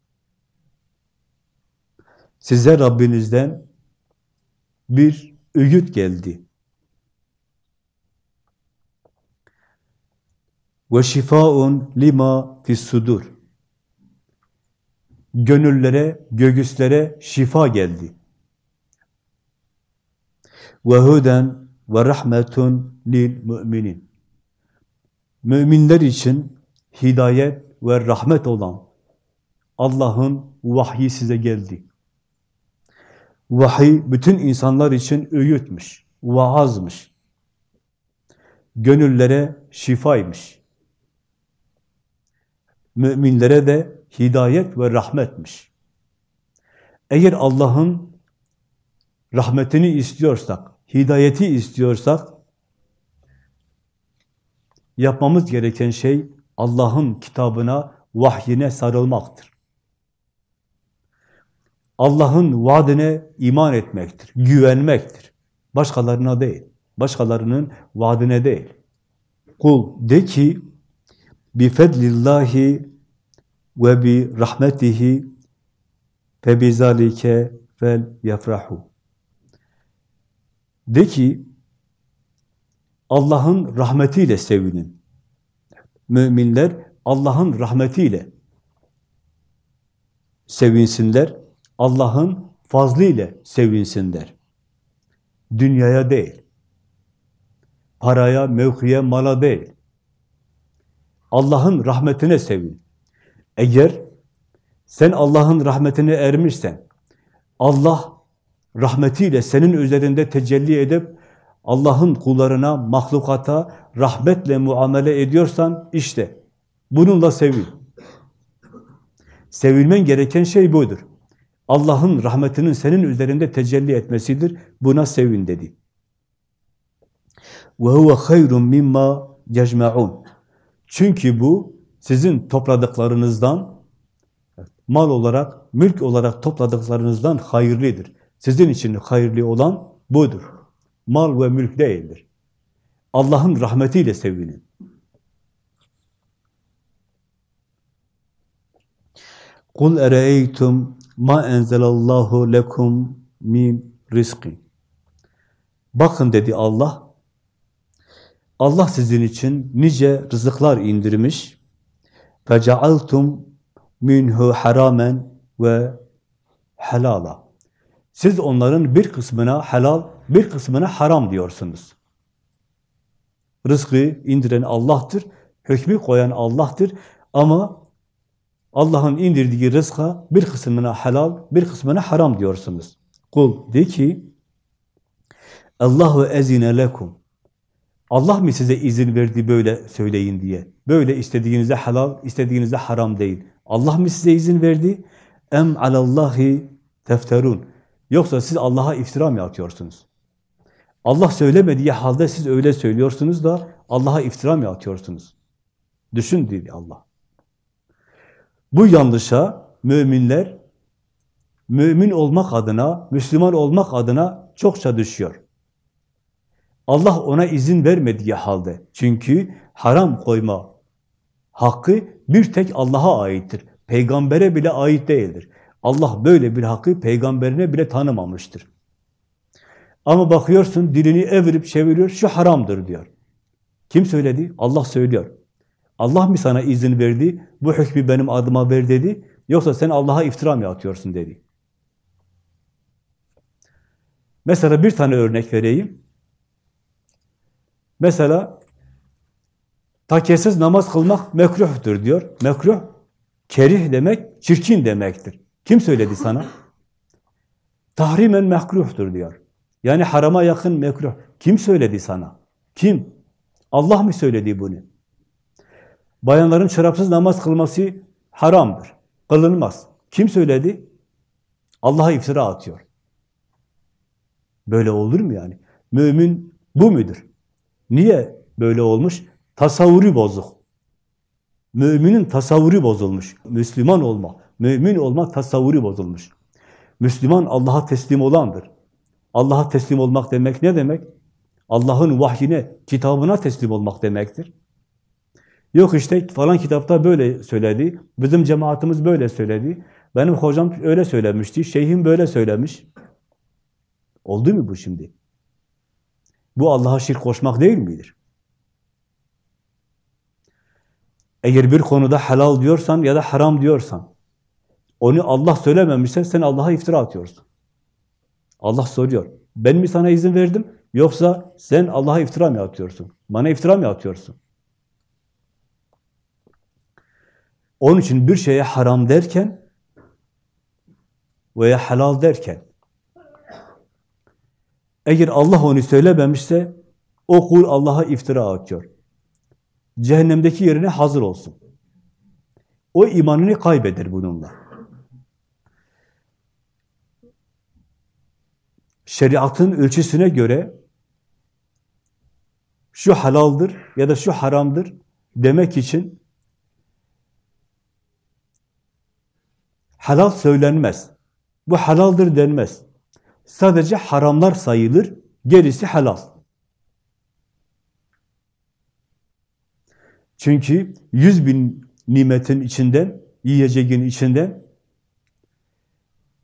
Size Rabbinizden bir öğüt geldi. Ve şifaun lima fis sudur. Gönüllere, göğüslere şifa geldi. Ve huden ve rahmetun lil müminin. Müminler için hidayet ve rahmet olan Allah'ın vahyi size geldi. Vahiy bütün insanlar için öğütmüş, vaazmış. Gönüllere şifaymış. Müminlere de hidayet ve rahmetmiş. Eğer Allah'ın rahmetini istiyorsak, hidayeti istiyorsak, yapmamız gereken şey Allah'ın kitabına, vahyine sarılmaktır. Allah'ın vaadine iman etmektir, güvenmektir. Başkalarına değil, başkalarının vaadine değil. Kul de ki, bifedlillahi ve bi rahmetihi fe bizalike fel yefrahu. De ki Allah'ın rahmetiyle sevinin. Müminler Allah'ın rahmetiyle sevinsinler. Allah'ın fazlıyla sevinsinler. Dünyaya değil. Paraya, mevkiye, mala değil. Allah'ın rahmetine sevin. Eğer sen Allah'ın rahmetine ermişsen, Allah rahmetiyle senin üzerinde tecelli edip Allah'ın kullarına, mahlukata rahmetle muamele ediyorsan işte bununla sevin. Sevilmen gereken şey budur. Allah'ın rahmetinin senin üzerinde tecelli etmesidir. Buna sevin dedi. وَهُوَ خَيْرٌ مِمَّا يَجْمَعُونَ Çünkü bu sizin topladıklarınızdan mal olarak, mülk olarak topladıklarınızdan hayırlıdır. Sizin için hayırlı olan budur. Mal ve mülk değildir. Allah'ın rahmetiyle sevinin. Kul ereeytum ma enzelallahu lekum min rizki. Bakın dedi Allah. Allah sizin için nice rızıklar indirmiş. Fecealtum minhu haramen ve helala. Siz onların bir kısmına helal, bir kısmına haram diyorsunuz. Rızkı indiren Allah'tır, hükmü koyan Allah'tır ama Allah'ın indirdiği rızka bir kısmına helal, bir kısmına haram diyorsunuz. Kul de ki Allahu ezine lekum. Allah mı size izin verdi böyle söyleyin diye? Böyle istediğinizde helal, istediğinizde haram değil. Allah mı size izin verdi? Em alallahi tefterun. Yoksa siz Allah'a iftira mı atıyorsunuz? Allah söylemediği halde siz öyle söylüyorsunuz da Allah'a iftira mı atıyorsunuz? Düşün dedi Allah. Bu yanlışa müminler mümin olmak adına, Müslüman olmak adına çokça düşüyor. Allah ona izin vermediği halde. Çünkü haram koyma hakkı bir tek Allah'a aittir. Peygambere bile ait değildir. Allah böyle bir hakkı peygamberine bile tanımamıştır. Ama bakıyorsun dilini evirip çeviriyor, şu haramdır diyor. Kim söyledi? Allah söylüyor. Allah mı sana izin verdi, bu hükmü benim adıma ver dedi, yoksa sen Allah'a iftira mı atıyorsun dedi. Mesela bir tane örnek vereyim. Mesela takkesiz namaz kılmak mekruhtur diyor. Mekruh, kerih demek, çirkin demektir. Kim söyledi sana? Tahrimen mekruhtur diyor. Yani harama yakın mekruh. Kim söyledi sana? Kim? Allah mı söyledi bunu? Bayanların çorapsız namaz kılması haramdır. Kılınmaz. Kim söyledi? Allah'a iftira atıyor. Böyle olur mu yani? Mümin bu müdür? Niye böyle olmuş? Tasavvuru bozuk. Müminin tasavvuru bozulmuş. Müslüman olma, mümin olma tasavvuru bozulmuş. Müslüman Allah'a teslim olandır. Allah'a teslim olmak demek ne demek? Allah'ın vahyine, kitabına teslim olmak demektir. Yok işte falan kitapta böyle söyledi, bizim cemaatimiz böyle söyledi, benim hocam öyle söylemişti, şeyhim böyle söylemiş. Oldu mu bu şimdi? Bu Allah'a şirk koşmak değil midir? Eğer bir konuda helal diyorsan ya da haram diyorsan, onu Allah söylememişse sen Allah'a iftira atıyorsun. Allah soruyor, ben mi sana izin verdim yoksa sen Allah'a iftira mı atıyorsun? Bana iftira mı atıyorsun? Onun için bir şeye haram derken veya helal derken eğer Allah onu söylememişse o kul Allah'a iftira atıyor. Cehennemdeki yerine hazır olsun. O imanını kaybeder bununla. Şeriatın ölçüsüne göre şu halaldır ya da şu haramdır demek için Halal söylenmez. Bu halaldır denmez. Sadece haramlar sayılır, gerisi halal. Çünkü yüz bin nimetin içinden, yiyeceğin içinden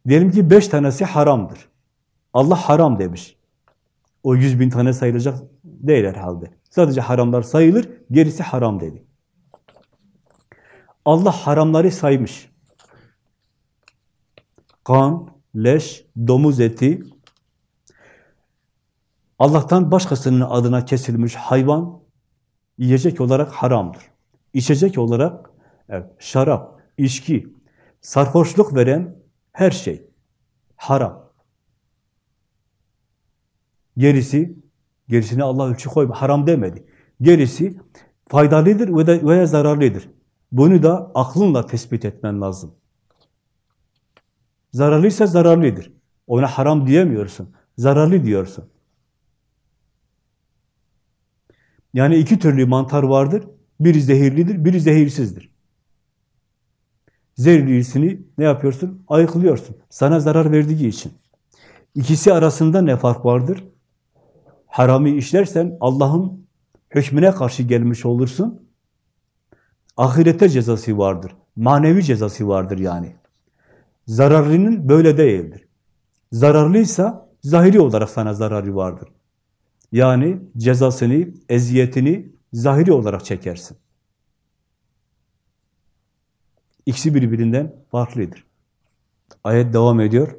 Diyelim ki beş tanesi haramdır. Allah haram demiş. O yüz bin tane sayılacak değil herhalde. Sadece haramlar sayılır, gerisi haram dedi. Allah haramları saymış. Kan, leş, domuz eti, Allah'tan başkasının adına kesilmiş hayvan yiyecek olarak haramdır. İçecek olarak evet, şarap, içki, sarhoşluk veren her şey haram. Gerisi, gerisine Allah ölçü koyma, haram demedi. Gerisi faydalıdır ve veya zararlıdır. Bunu da aklınla tespit etmen lazım. Zararlıysa zararlıdır. Ona haram diyemiyorsun. Zararlı diyorsun. Yani iki türlü mantar vardır. Biri zehirlidir, biri zehirsizdir. Zehirlisini ne yapıyorsun? Ayıklıyorsun. Sana zarar verdiği için. İkisi arasında ne fark vardır? Harami işlersen Allah'ın hükmüne karşı gelmiş olursun. Ahirette cezası vardır. Manevi cezası vardır yani. Zararlının böyle değildir. Zararlıysa zahiri olarak sana zararı vardır. Yani cezasını, eziyetini zahiri olarak çekersin. İkisi birbirinden farklıdır. Ayet devam ediyor.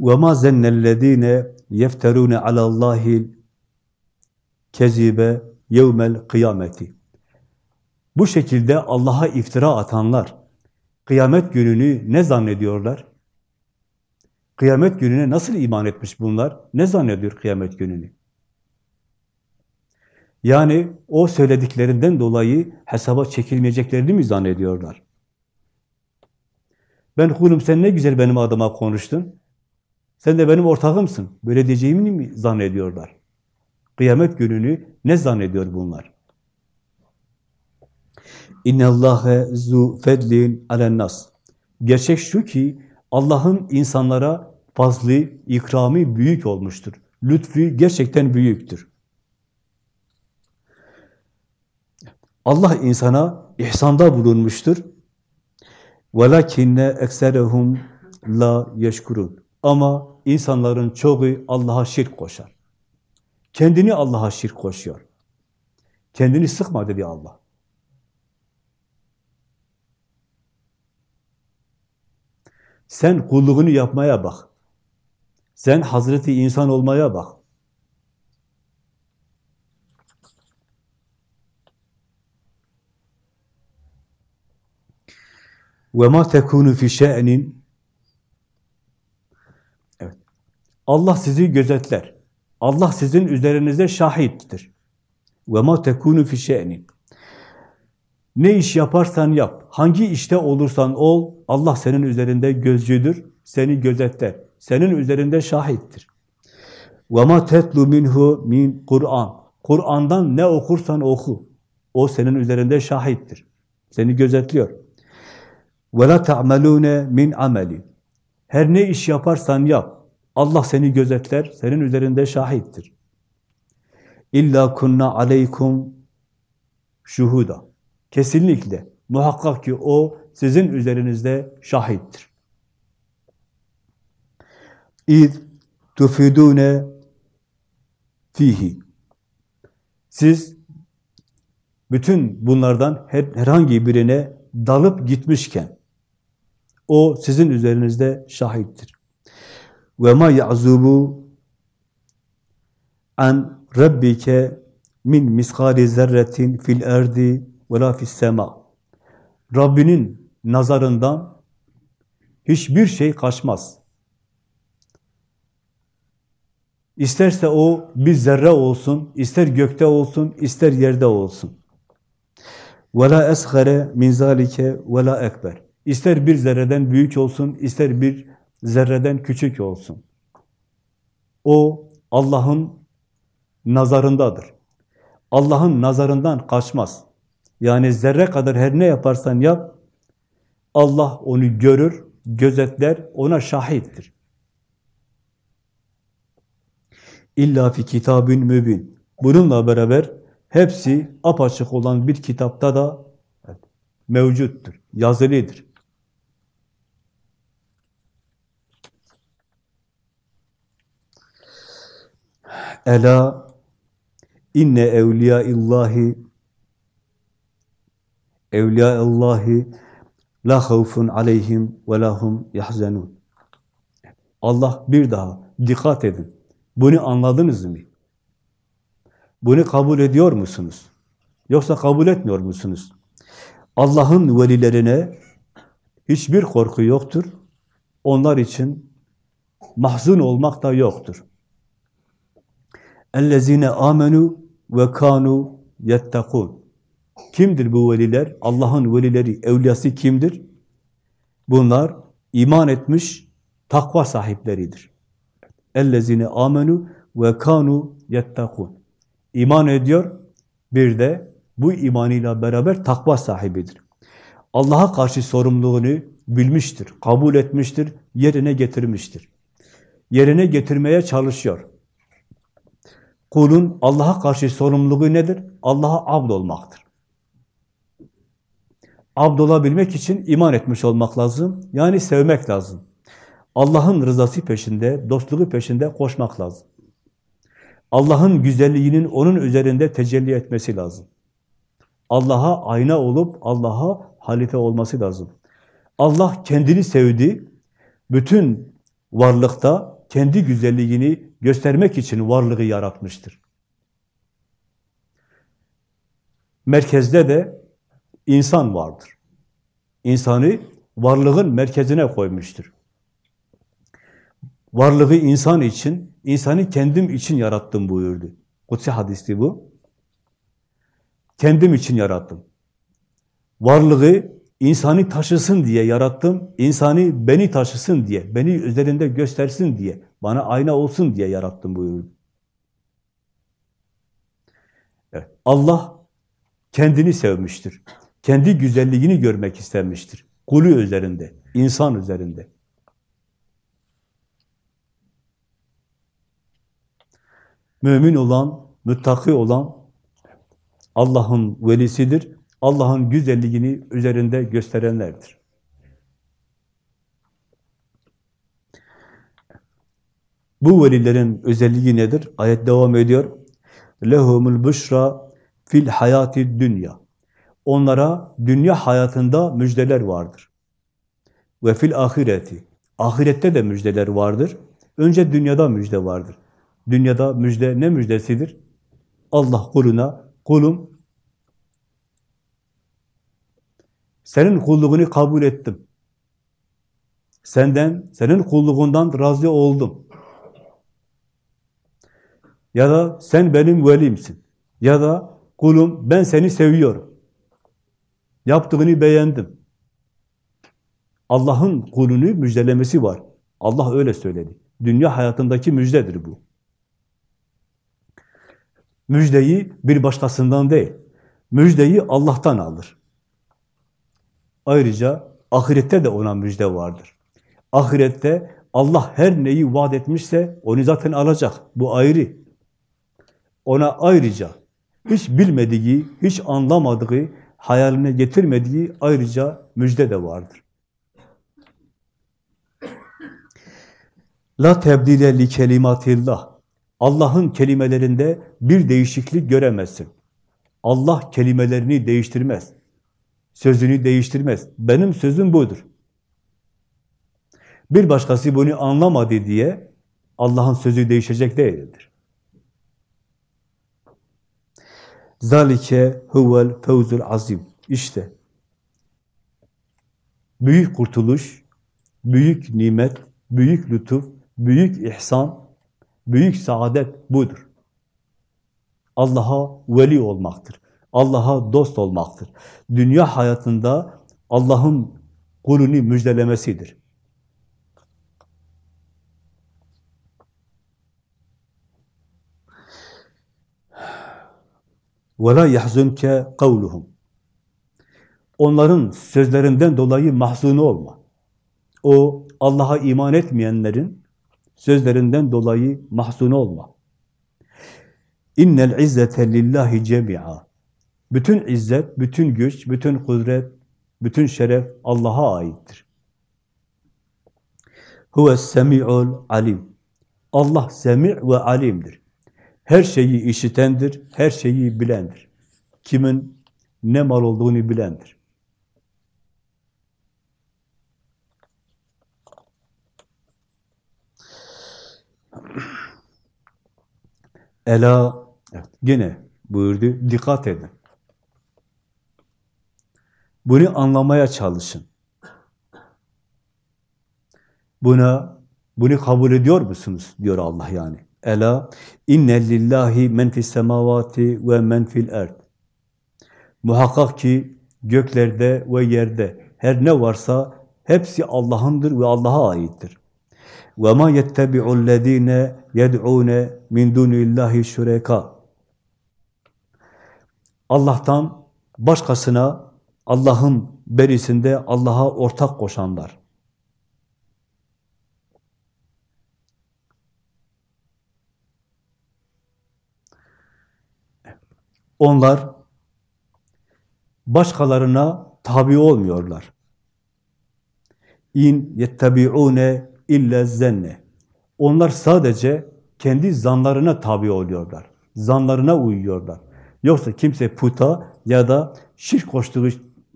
وَمَا زَنَّ الَّذ۪ينَ يَفْتَرُونَ عَلَى اللّٰهِ kezibe yevmel kıyameti. Bu şekilde Allah'a iftira atanlar kıyamet gününü ne zannediyorlar? Kıyamet gününe nasıl iman etmiş bunlar? Ne zannediyor kıyamet gününü? Yani o söylediklerinden dolayı hesaba çekilmeyeceklerini mi zannediyorlar? Ben kulum sen ne güzel benim adıma konuştun. Sen de benim ortağımsın. Böyle diyeceğimi mi zannediyorlar? Kıyamet gününü ne zannediyor bunlar? İnne Allahe zu fedlin alennas. Gerçek şu ki Allah'ın insanlara fazlı, ikrami büyük olmuştur. Lütfü gerçekten büyüktür. Allah insana ihsanda bulunmuştur. وَلَكِنَّ ekserehum la yeşkurun. Ama insanların çoğu Allah'a şirk koşar. Kendini Allah'a şirk koşuyor. Kendini sıkma dedi Allah. Sen kulluğunu yapmaya bak. Sen Hazreti insan olmaya bak. Ve ma tekunu fi şe'nin Evet. Allah sizi gözetler. Allah sizin üzerinize şahittir. Ve ma tekunu fi şe'nin. Ne iş yaparsan yap, hangi işte olursan ol, Allah senin üzerinde gözcüdür, seni gözetler, senin üzerinde şahittir. وَمَا تَتْلُ minhu min Kur'an. Kur'an'dan ne okursan oku, o senin üzerinde şahittir, seni gözetliyor. وَلَا تَعْمَلُونَ min ameli. Her ne iş yaparsan yap, Allah seni gözetler, senin üzerinde şahittir. İlla kunna aleykum şuhuda. Kesinlikle, muhakkak ki o sizin üzerinizde şahittir. İz tufidune fihi. Siz bütün bunlardan her, herhangi birine dalıp gitmişken o sizin üzerinizde şahittir Ve ma ya'zubu an rabbike min miskali zerretin fil erdi ve la fis sema. Rabbinin nazarından hiçbir şey kaçmaz. İsterse o bir zerre olsun, ister gökte olsun, ister yerde olsun. وَلَا اَسْخَرَ مِنْ ذَٰلِكَ وَلَا ekber. İster bir zerreden büyük olsun, ister bir zerreden küçük olsun. O Allah'ın nazarındadır. Allah'ın nazarından kaçmaz. Yani zerre kadar her ne yaparsan yap, Allah onu görür, gözetler, ona şahittir. İlla fi kitabün mübin. Bununla beraber hepsi apaçık olan bir kitapta da mevcuttur, yazılıdır. Ela inne evliyaillahi evliyaillahi la havfun aleyhim ve lahum yahzenun. Allah bir daha dikkat edin. Bunu anladınız mı? Bunu kabul ediyor musunuz? Yoksa kabul etmiyor musunuz? Allah'ın velilerine hiçbir korku yoktur. Onlar için mahzun olmak da yoktur. اَلَّذ۪ينَ آمَنُوا وَكَانُوا يَتَّقُونَ Kimdir bu veliler? Allah'ın velileri, evliyası kimdir? Bunlar iman etmiş, takva sahipleridir. اَلَّذ۪ينَ آمَنُوا وَكَانُوا يَتَّقُونَ İman ediyor, bir de bu imanıyla beraber takva sahibidir. Allah'a karşı sorumluluğunu bilmiştir, kabul etmiştir, yerine getirmiştir. Yerine getirmeye çalışıyor. Kulun Allah'a karşı sorumluluğu nedir? Allah'a abd olmaktır. Abd olabilmek için iman etmiş olmak lazım. Yani sevmek lazım. Allah'ın rızası peşinde, dostluğu peşinde koşmak lazım. Allah'ın güzelliğinin onun üzerinde tecelli etmesi lazım. Allah'a ayna olup Allah'a halife olması lazım. Allah kendini sevdi. Bütün varlıkta kendi güzelliğini göstermek için varlığı yaratmıştır. Merkezde de insan vardır. İnsanı varlığın merkezine koymuştur. Varlığı insan için, insanı kendim için yarattım buyurdu. Kutsi hadisi bu. Kendim için yarattım. Varlığı insanı taşısın diye yarattım. İnsanı beni taşısın diye, beni üzerinde göstersin diye, bana ayna olsun diye yarattım buyurdu. Evet, Allah kendini sevmiştir. Kendi güzelliğini görmek istemiştir. Kulu üzerinde, insan üzerinde. Mümin olan, müttaki olan Allah'ın velisidir. Allah'ın güzelliğini üzerinde gösterenlerdir. Bu velilerin özelliği nedir? Ayet devam ediyor. Lehumul büşra fil hayati dünya. Onlara dünya hayatında müjdeler vardır. Ve fil ahireti. Ahirette de müjdeler vardır. Önce dünyada müjde vardır. Dünyada müjde ne müjdesidir? Allah kuluna, kulum senin kulluğunu kabul ettim. Senden, senin kulluğundan razı oldum. Ya da sen benim velimsin. Ya da kulum ben seni seviyorum. Yaptığını beğendim. Allah'ın kulunu müjdelemesi var. Allah öyle söyledi. Dünya hayatındaki müjdedir bu. Müjdeyi bir başkasından değil, müjdeyi Allah'tan alır. Ayrıca ahirette de ona müjde vardır. Ahirette Allah her neyi vaat etmişse onu zaten alacak. Bu ayrı. Ona ayrıca hiç bilmediği, hiç anlamadığı, hayaline getirmediği ayrıca müjde de vardır. La tebdile li kelimatillah. Allah'ın kelimelerinde bir değişiklik göremezsin. Allah kelimelerini değiştirmez. Sözünü değiştirmez. Benim sözüm budur. Bir başkası bunu anlamadı diye Allah'ın sözü değişecek değildir. Zalike huvel fevzul azim. İşte büyük kurtuluş, büyük nimet, büyük lütuf, büyük ihsan, büyük saadet budur. Allah'a veli olmaktır. Allah'a dost olmaktır. Dünya hayatında Allah'ın kulunu müjdelemesidir. وَلَا يَحْزُنْكَ قَوْلُهُمْ Onların sözlerinden dolayı mahzunu olma. O Allah'a iman etmeyenlerin sözlerinden dolayı mahzunu olma. İnnel izzete lillahi cemi'a. Bütün izzet, bütün güç, bütün kudret, bütün şeref Allah'a aittir. Huves semi'ul alim. Allah semi' ve alimdir. Her şeyi işitendir, her şeyi bilendir. Kimin ne mal olduğunu bilendir. Ela, evet, yine buyurdu, dikkat edin. Bunu anlamaya çalışın. Buna, bunu kabul ediyor musunuz? diyor Allah yani. Ela inne lillahi men fis semavati ve men fil erd. Muhakkak ki göklerde ve yerde her ne varsa hepsi Allah'ındır ve Allah'a aittir. Ve ma yettebi'u lladine yed'une min dunillahi şureka. Allah'tan başkasına Allah'ın berisinde Allah'a ortak koşanlar. Onlar başkalarına tabi olmuyorlar. İn yettebiune illa zenne. Onlar sadece kendi zanlarına tabi oluyorlar. Zanlarına uyuyorlar. Yoksa kimse puta ya da şirk koştuğu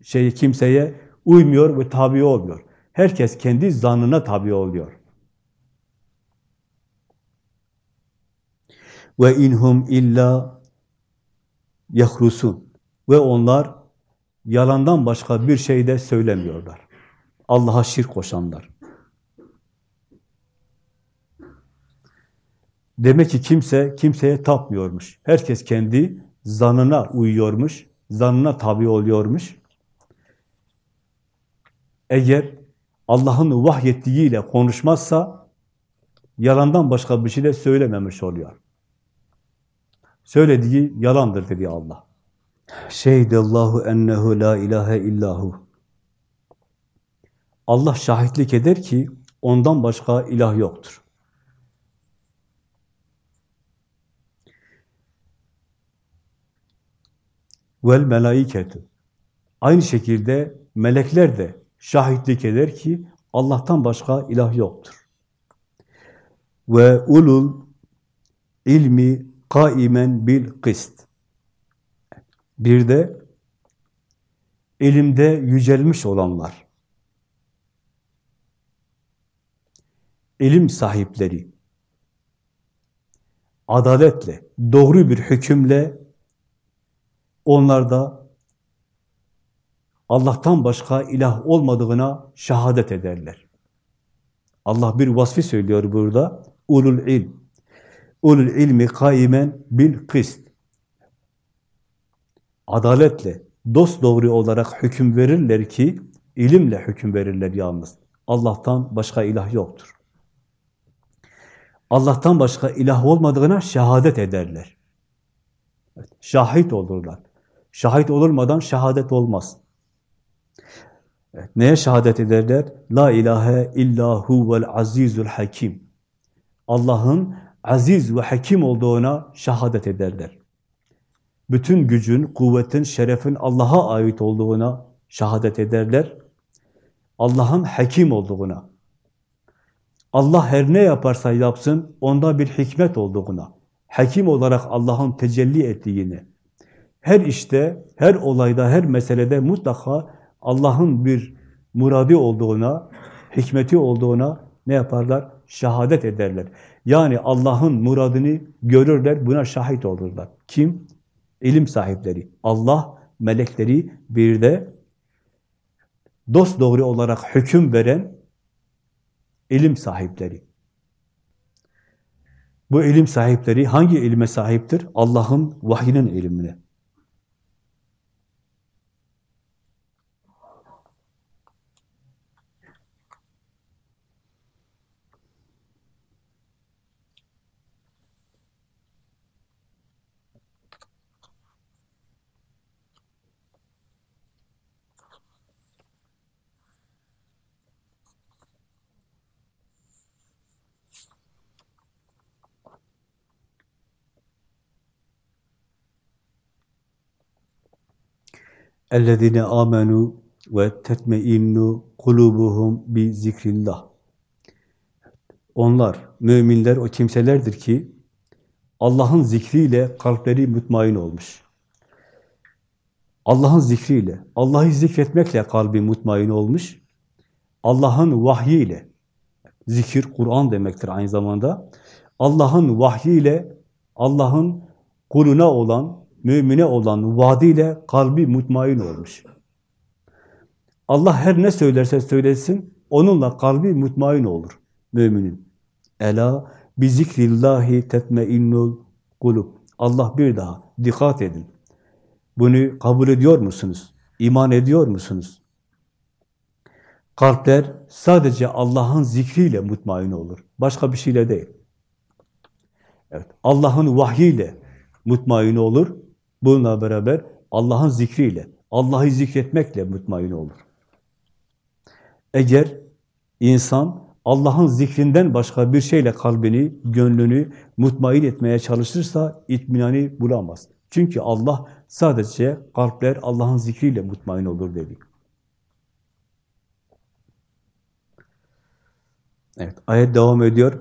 şeyi kimseye uymuyor ve tabi olmuyor. Herkes kendi zanına tabi oluyor. Ve inhum illa yahrusun. Ve onlar yalandan başka bir şey de söylemiyorlar. Allah'a şirk koşanlar. Demek ki kimse kimseye tapmıyormuş. Herkes kendi zanına uyuyormuş, zanına tabi oluyormuş. Eğer Allah'ın vahyettiğiyle konuşmazsa yalandan başka bir şey de söylememiş oluyor. Söylediği yalandır dedi Allah. Şehidallahu ennehu la ilahe illahu. Allah şahitlik eder ki ondan başka ilah yoktur. Vel melaiketu. Aynı şekilde melekler de şahitlik eder ki Allah'tan başka ilah yoktur. Ve ulul ilmi kaimen bil kist. Bir de elimde yücelmiş olanlar, ilim sahipleri, adaletle, doğru bir hükümle onlar da Allah'tan başka ilah olmadığına şehadet ederler. Allah bir vasfi söylüyor burada. Ulul ilm. Ulul ilmi kaimen bil kist. Adaletle, dost doğru olarak hüküm verirler ki, ilimle hüküm verirler yalnız. Allah'tan başka ilah yoktur. Allah'tan başka ilah olmadığına şehadet ederler. Şahit olurlar. Şahit olurmadan şehadet olmaz. Neye şehadet ederler? La ilahe illa huvel azizul hakim. Allah'ın aziz ve hakim olduğuna şehadet ederler. Bütün gücün, kuvvetin, şerefin Allah'a ait olduğuna şehadet ederler. Allah'ın hakim olduğuna. Allah her ne yaparsa yapsın, onda bir hikmet olduğuna. Hakim olarak Allah'ın tecelli ettiğini, her işte, her olayda, her meselede mutlaka Allah'ın bir muradi olduğuna, hikmeti olduğuna ne yaparlar? Şehadet ederler. Yani Allah'ın muradını görürler, buna şahit olurlar. Kim? İlim sahipleri. Allah, melekleri bir de dost doğru olarak hüküm veren ilim sahipleri. Bu ilim sahipleri hangi ilme sahiptir? Allah'ın vahyinin ilmine. اَلَّذِينَ آمَنُوا وَتَتْمَئِنُّ قُلُوبُهُمْ بِذِكْرِ Onlar, müminler o kimselerdir ki Allah'ın zikriyle kalpleri mutmain olmuş. Allah'ın zikriyle, Allah'ı zikretmekle kalbi mutmain olmuş. Allah'ın vahyiyle, zikir Kur'an demektir aynı zamanda. Allah'ın vahyiyle, Allah'ın kuluna olan, mümine olan vaadiyle kalbi mutmain olmuş. Allah her ne söylerse söylesin, onunla kalbi mutmain olur müminin. Ela bi zikrillahi tetmeinnul kulub. Allah bir daha dikkat edin. Bunu kabul ediyor musunuz? İman ediyor musunuz? Kalpler sadece Allah'ın zikriyle mutmain olur. Başka bir şeyle değil. Evet, Allah'ın vahyiyle mutmain olur. Bununla beraber Allah'ın zikriyle, Allah'ı zikretmekle mutmain olur. Eğer insan Allah'ın zikrinden başka bir şeyle kalbini, gönlünü mutmain etmeye çalışırsa itminani bulamaz. Çünkü Allah sadece kalpler Allah'ın zikriyle mutmain olur dedi. Evet, ayet devam ediyor.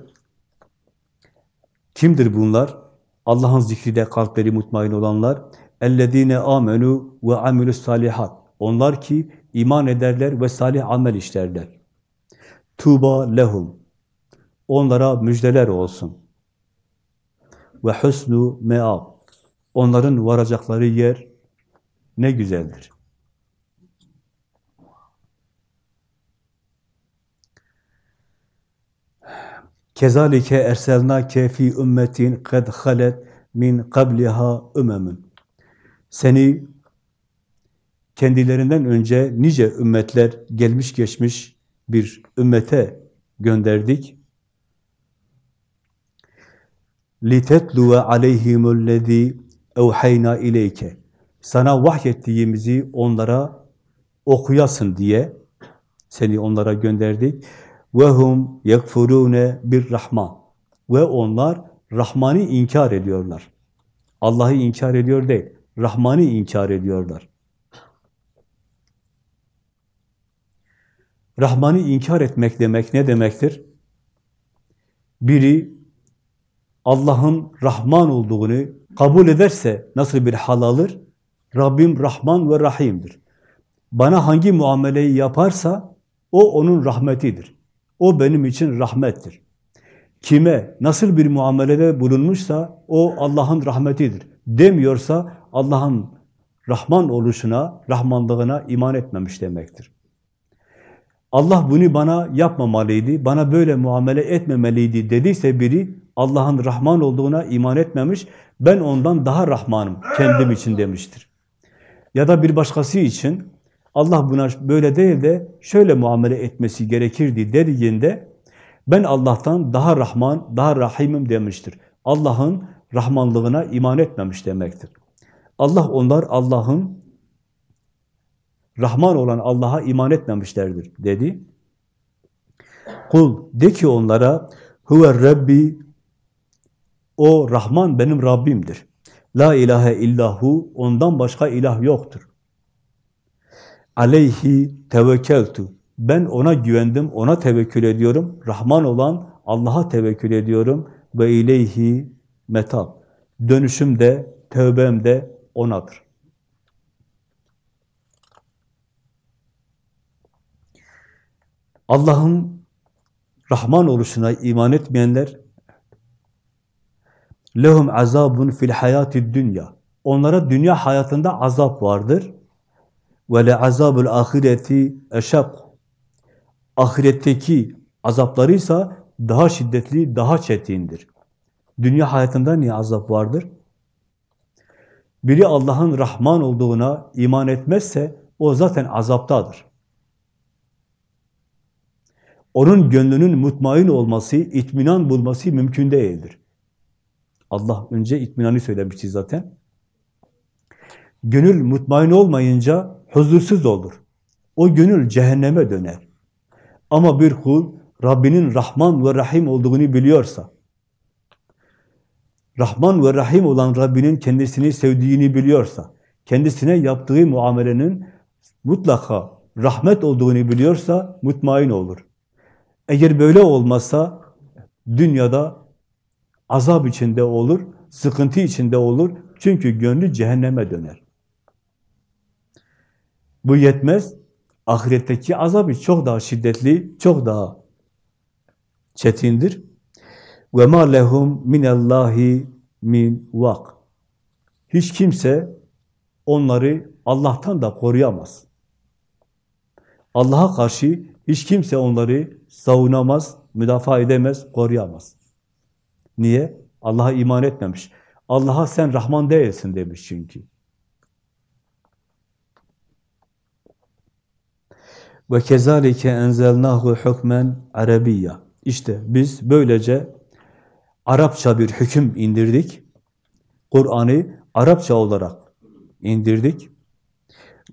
Kimdir bunlar? Allah'ın zikriyle kalpleri mutmain olanlar. اَلَّذ۪ينَ آمَنُوا وَعَمِلُوا الصَّالِحَاتِ Onlar ki iman ederler ve salih amel işlerler. Tuba lehum. Onlara müjdeler olsun. Ve husnu me'ab. Onların varacakları yer ne güzeldir. Kezalike erselnake fi ümmetin kad halet min qabliha ümemun. Seni kendilerinden önce nice ümmetler gelmiş geçmiş bir ümmete gönderdik. لِتَتْلُوَ عَلَيْهِمُ الَّذ۪ي اَوْحَيْنَا اِلَيْكَ Sana vahyettiğimizi onlara okuyasın diye seni onlara gönderdik. Ve hum yekfurune bir rahman. Ve onlar Rahman'ı inkar ediyorlar. Allah'ı inkar ediyor değil, Rahman'ı inkar ediyorlar. Rahman'ı inkar etmek demek ne demektir? Biri Allah'ın Rahman olduğunu kabul ederse nasıl bir hal alır? Rabbim Rahman ve Rahim'dir. Bana hangi muameleyi yaparsa o onun rahmetidir. O benim için rahmettir. Kime nasıl bir muamelede bulunmuşsa o Allah'ın rahmetidir. Demiyorsa Allah'ın Rahman oluşuna, Rahmanlığına iman etmemiş demektir. Allah bunu bana yapmamalıydı, bana böyle muamele etmemeliydi dediyse biri Allah'ın Rahman olduğuna iman etmemiş, ben ondan daha Rahmanım kendim için demiştir. Ya da bir başkası için Allah buna böyle değil de şöyle muamele etmesi gerekirdi dediğinde ben Allah'tan daha Rahman, daha Rahimim demiştir. Allah'ın Rahmanlığına iman etmemiş demektir. Allah onlar Allah'ın Rahman olan Allah'a iman etmemişlerdir dedi. Kul de ki onlara huve Rabbi o Rahman benim Rabbimdir. La ilahe illahu ondan başka ilah yoktur. Aleyhi tevekkeltu ben ona güvendim, ona tevekkül ediyorum. Rahman olan Allah'a tevekkül ediyorum. Ve ileyhi metab. Dönüşüm de, tövbem de O'nadır. Allah'ın Rahman oluşuna iman etmeyenler lehum azabun fil hayati dünya. Onlara dünya hayatında azap vardır. Ve le azabul ahireti eşak. Ahiretteki azaplarıysa daha şiddetli, daha çetindir. Dünya hayatında niye azap vardır? Biri Allah'ın Rahman olduğuna iman etmezse o zaten azaptadır. Onun gönlünün mutmain olması, itminan bulması mümkün değildir. Allah önce itminanı söylemişti zaten. Gönül mutmain olmayınca huzursuz olur. O gönül cehenneme döner. Ama bir kul Rabbinin Rahman ve Rahim olduğunu biliyorsa, Rahman ve Rahim olan Rabbinin kendisini sevdiğini biliyorsa, kendisine yaptığı muamelenin mutlaka rahmet olduğunu biliyorsa mutmain olur. Eğer böyle olmazsa dünyada azap içinde olur, sıkıntı içinde olur. Çünkü gönlü cehenneme döner. Bu yetmez. Ahiretteki azabı çok daha şiddetli, çok daha çetindir. Ve ma lehum minallahi min vak. Hiç kimse onları Allah'tan da koruyamaz. Allah'a karşı hiç kimse onları savunamaz, müdafaa edemez, koruyamaz. Niye? Allah'a iman etmemiş. Allah'a sen Rahman değilsin demiş çünkü. Ve kezalike enzelnahu hukmen arabiyya. İşte biz böylece Arapça bir hüküm indirdik. Kur'an'ı Arapça olarak indirdik.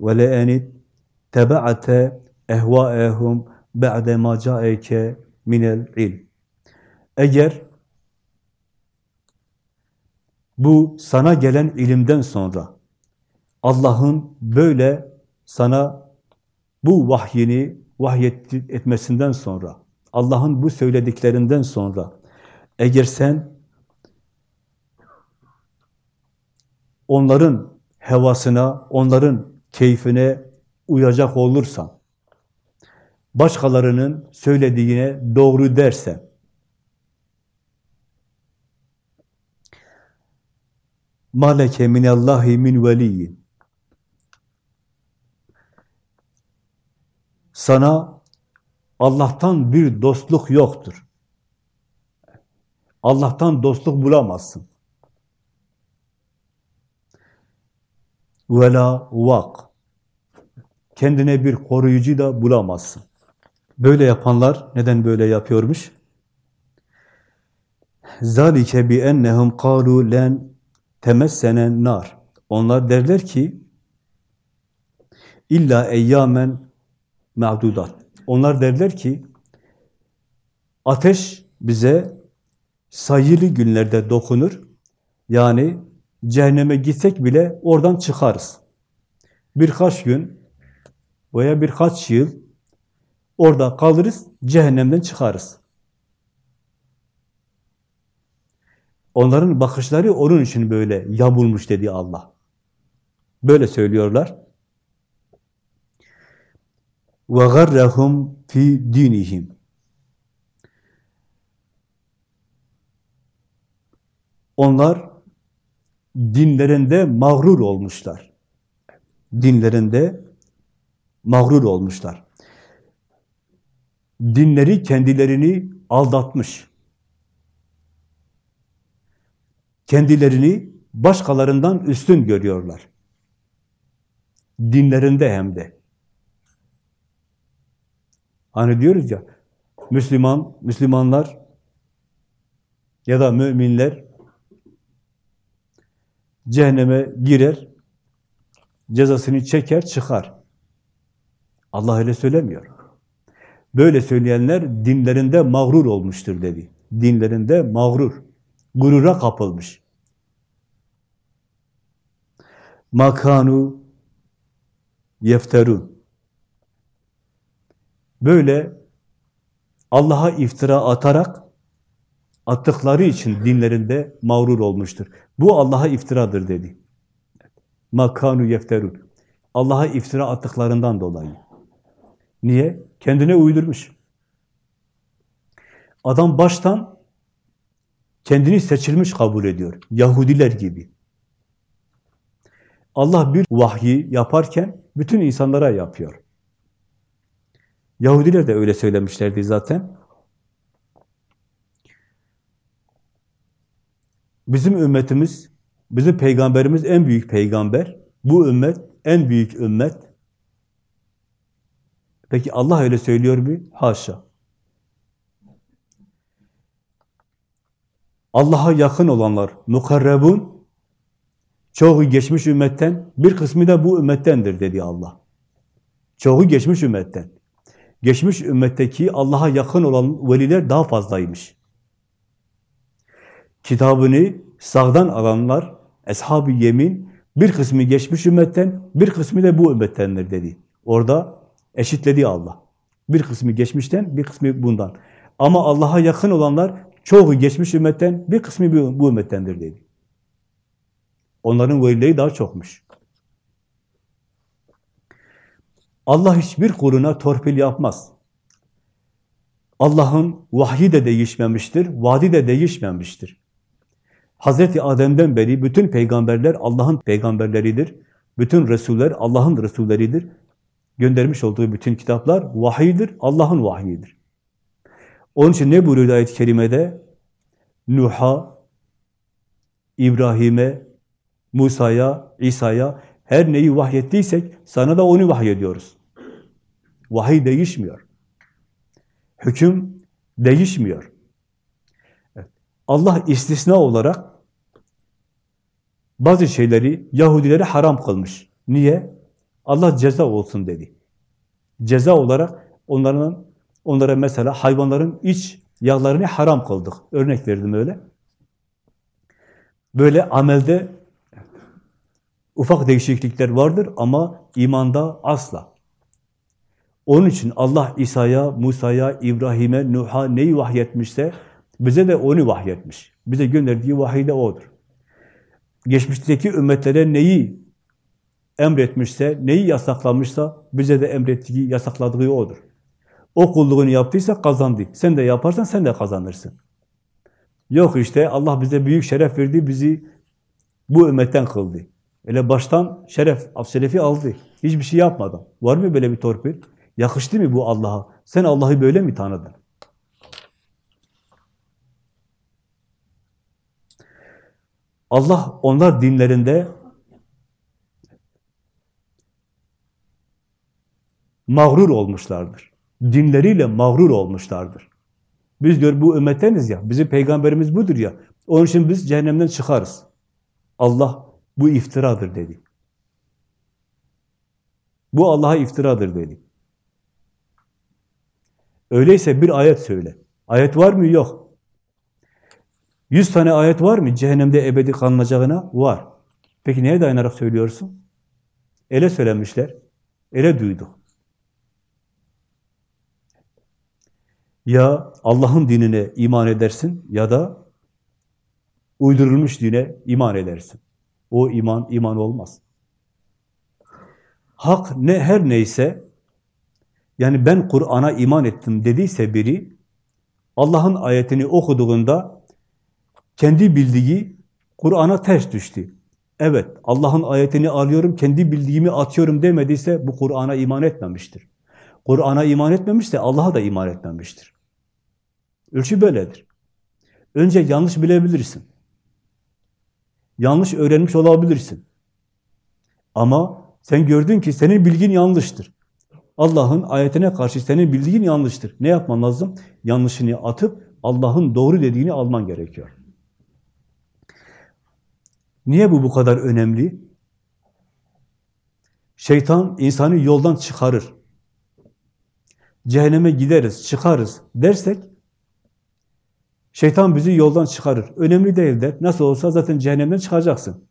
Ve le enit tebaate ehvaehum ba'de ma ca'eke minel ilm. Eğer bu sana gelen ilimden sonra Allah'ın böyle sana bu vahyini vahyet etmesinden sonra Allah'ın bu söylediklerinden sonra eğer sen onların hevasına, onların keyfine uyacak olursan, başkalarının söylediğine doğru dersen, maleke minallahi min veliyyin sana Allah'tan bir dostluk yoktur. Allah'tan dostluk bulamazsın. Vela vak. Kendine bir koruyucu da bulamazsın. Böyle yapanlar neden böyle yapıyormuş? Zalike bi ennehum qalu len temessenen nar. Onlar derler ki illa eyyamen ma'dudat. Onlar derler ki ateş bize sayılı günlerde dokunur. Yani cehenneme gitsek bile oradan çıkarız. Birkaç gün veya birkaç yıl orada kalırız, cehennemden çıkarız. Onların bakışları onun için böyle yamulmuş dedi Allah. Böyle söylüyorlar. Ve garrahum fi dinihim. Onlar dinlerinde mağrur olmuşlar. Dinlerinde mağrur olmuşlar. Dinleri kendilerini aldatmış. Kendilerini başkalarından üstün görüyorlar. Dinlerinde hem de. Hani diyoruz ya, Müslüman, Müslümanlar ya da müminler cehenneme girer, cezasını çeker, çıkar. Allah öyle söylemiyor. Böyle söyleyenler dinlerinde mağrur olmuştur dedi. Dinlerinde mağrur, gurura kapılmış. Makanu yefterun. Böyle Allah'a iftira atarak attıkları için dinlerinde mağrur olmuştur. Bu Allah'a iftiradır dedi. Makanu yefterun. Allah'a iftira attıklarından dolayı. Niye? Kendine uydurmuş. Adam baştan kendini seçilmiş kabul ediyor. Yahudiler gibi. Allah bir vahyi yaparken bütün insanlara yapıyor. Yahudiler de öyle söylemişlerdi zaten. Bizim ümmetimiz, bizim peygamberimiz en büyük peygamber. Bu ümmet en büyük ümmet. Peki Allah öyle söylüyor mu? Haşa. Allah'a yakın olanlar, mukarrebun, çoğu geçmiş ümmetten, bir kısmı da bu ümmettendir dedi Allah. Çoğu geçmiş ümmetten. Geçmiş ümmetteki Allah'a yakın olan veliler daha fazlaymış. Kitabını sağdan alanlar, ashab-ı yemin, bir kısmı geçmiş ümmetten, bir kısmı da bu ümmettendir dedi. Orada eşitledi Allah. Bir kısmı geçmişten, bir kısmı bundan. Ama Allah'a yakın olanlar çoğu geçmiş ümmetten, bir kısmı bu ümmettendir dedi. Onların velileri daha çokmuş. Allah hiçbir kuluna torpil yapmaz. Allah'ın vahyi de değişmemiştir, vadi de değişmemiştir. Hazreti Adem'den beri bütün peygamberler Allah'ın peygamberleridir. Bütün Resuller Allah'ın Resulleridir. Göndermiş olduğu bütün kitaplar vahidir, Allah'ın vahyidir. Onun için ne buyuruyor ayet-i kerimede? Nuh'a, İbrahim'e, Musa'ya, İsa'ya her neyi vahyettiysek sana da onu vahyediyoruz. Vahiy değişmiyor. Hüküm değişmiyor. Allah istisna olarak bazı şeyleri Yahudilere haram kılmış. Niye? Allah ceza olsun dedi. Ceza olarak onların onlara mesela hayvanların iç yağlarını haram kıldık. Örnek verdim öyle. Böyle amelde ufak değişiklikler vardır ama imanda asla. Onun için Allah İsa'ya, Musa'ya, İbrahim'e, Nuh'a neyi vahyetmişse bize de onu vahyetmiş. Bize gönderdiği vahiy de odur. Geçmişteki ümmetlere neyi emretmişse, neyi yasaklamışsa bize de emrettiği, yasakladığı odur. O kulluğunu yaptıysa kazandı. Sen de yaparsan sen de kazanırsın. Yok işte Allah bize büyük şeref verdi, bizi bu ümmetten kıldı. Öyle baştan şeref, şerefi aldı. Hiçbir şey yapmadan. Var mı böyle bir torpil? Yakıştı mı bu Allah'a? Sen Allah'ı böyle mi tanıdın? Allah onlar dinlerinde mağrur olmuşlardır. Dinleriyle mağrur olmuşlardır. Biz diyor bu ümmetteniz ya, bizim peygamberimiz budur ya, onun için biz cehennemden çıkarız. Allah bu iftiradır dedi. Bu Allah'a iftiradır dedi. Öyleyse bir ayet söyle. Ayet var mı? Yok. Yüz tane ayet var mı cehennemde ebedi kalınacağına? Var. Peki neye dayanarak söylüyorsun? Ele söylemişler. Ele duyduk. Ya Allah'ın dinine iman edersin ya da uydurulmuş dine iman edersin. O iman, iman olmaz. Hak ne her neyse, yani ben Kur'an'a iman ettim dediyse biri, Allah'ın ayetini okuduğunda kendi bildiği Kur'an'a ters düştü. Evet, Allah'ın ayetini alıyorum, kendi bildiğimi atıyorum demediyse bu Kur'an'a iman etmemiştir. Kur'an'a iman etmemişse Allah'a da iman etmemiştir. Ölçü böyledir. Önce yanlış bilebilirsin. Yanlış öğrenmiş olabilirsin. Ama sen gördün ki senin bilgin yanlıştır. Allah'ın ayetine karşı senin bildiğin yanlıştır. Ne yapman lazım? Yanlışını atıp Allah'ın doğru dediğini alman gerekiyor. Niye bu bu kadar önemli? Şeytan insanı yoldan çıkarır. Cehenneme gideriz, çıkarız dersek şeytan bizi yoldan çıkarır. Önemli değil der. Nasıl olsa zaten cehennemden çıkacaksın.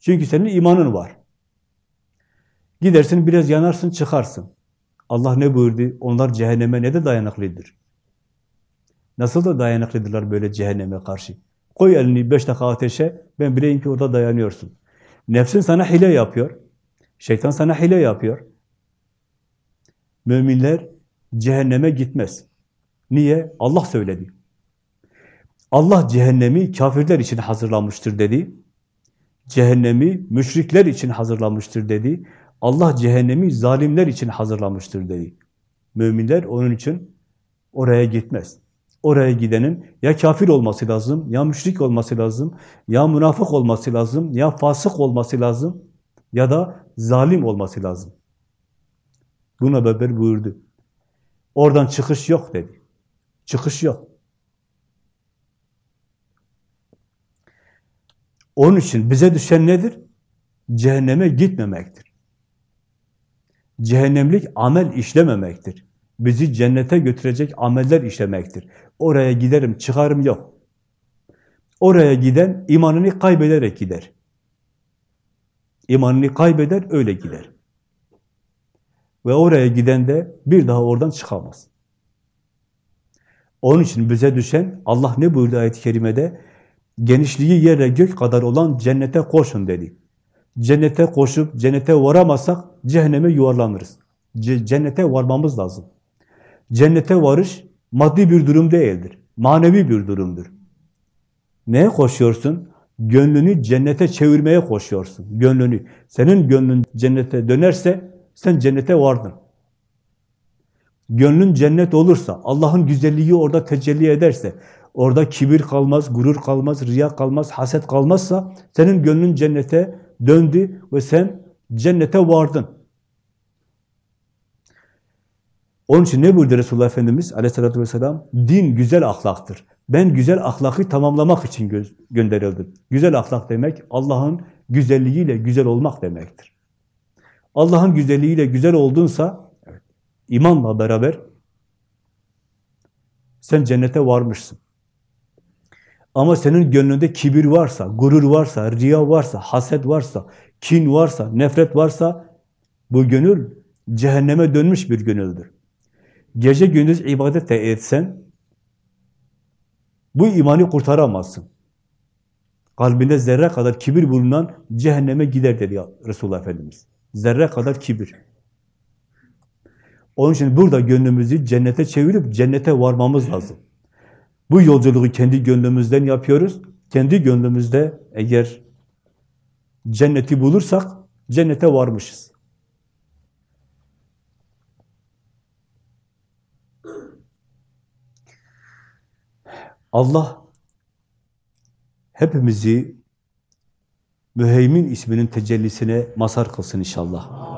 Çünkü senin imanın var. Gidersin biraz yanarsın çıkarsın. Allah ne buyurdu? Onlar cehenneme ne de dayanıklıdır. Nasıl da dayanıklıdırlar böyle cehenneme karşı. Koy elini beş dakika ateşe, ben bileyim ki orada dayanıyorsun. Nefsin sana hile yapıyor. Şeytan sana hile yapıyor. Müminler cehenneme gitmez. Niye? Allah söyledi. Allah cehennemi kafirler için hazırlamıştır dedi. Cehennemi müşrikler için hazırlamıştır dedi. Allah cehennemi zalimler için hazırlamıştır dedi. Müminler onun için oraya gitmez. Oraya gidenin ya kafir olması lazım, ya müşrik olması lazım, ya münafık olması lazım, ya fasık olması lazım, ya da zalim olması lazım. Buna beraber buyurdu. Oradan çıkış yok dedi. Çıkış yok. Onun için bize düşen nedir? Cehenneme gitmemektir. Cehennemlik amel işlememektir. Bizi cennete götürecek ameller işlemektir. Oraya giderim, çıkarım yok. Oraya giden imanını kaybederek gider. İmanını kaybeder, öyle gider. Ve oraya giden de bir daha oradan çıkamaz. Onun için bize düşen, Allah ne buyurdu ayet-i kerimede? Genişliği yerle gök kadar olan cennete koşun dedi. Cennete koşup cennete varamazsak cehenneme yuvarlanırız. Ce- cennete varmamız lazım. Cennete varış maddi bir durum değildir. Manevi bir durumdur. Neye koşuyorsun? Gönlünü cennete çevirmeye koşuyorsun. Gönlünü. Senin gönlün cennete dönerse sen cennete vardın. Gönlün cennet olursa, Allah'ın güzelliği orada tecelli ederse, orada kibir kalmaz, gurur kalmaz, riya kalmaz, haset kalmazsa senin gönlün cennete döndü ve sen cennete vardın. Onun için ne buyurdu Resulullah Efendimiz aleyhissalatü vesselam? Din güzel ahlaktır. Ben güzel ahlakı tamamlamak için gö gönderildim. Güzel ahlak demek Allah'ın güzelliğiyle güzel olmak demektir. Allah'ın güzelliğiyle güzel oldunsa imanla beraber sen cennete varmışsın. Ama senin gönlünde kibir varsa, gurur varsa, riya varsa, haset varsa, kin varsa, nefret varsa bu gönül cehenneme dönmüş bir gönüldür. Gece gündüz ibadet de etsen bu imanı kurtaramazsın. Kalbinde zerre kadar kibir bulunan cehenneme gider dedi Resulullah Efendimiz. Zerre kadar kibir. Onun için burada gönlümüzü cennete çevirip cennete varmamız lazım. Bu yolculuğu kendi gönlümüzden yapıyoruz. Kendi gönlümüzde eğer cenneti bulursak cennete varmışız. Allah hepimizi müheymin isminin tecellisine mazhar kılsın inşallah.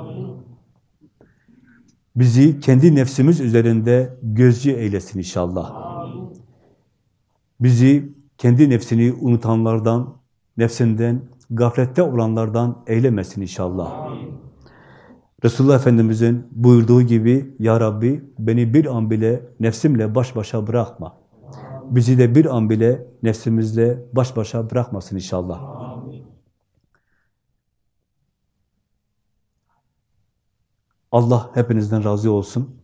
Bizi kendi nefsimiz üzerinde gözcü eylesin inşallah. Bizi kendi nefsini unutanlardan, nefsinden, gaflette olanlardan eylemesin inşallah. Resulullah Efendimiz'in buyurduğu gibi, Ya Rabbi beni bir an bile nefsimle baş başa bırakma. Bizi de bir an bile nefsimizle baş başa bırakmasın inşallah. Allah hepinizden razı olsun.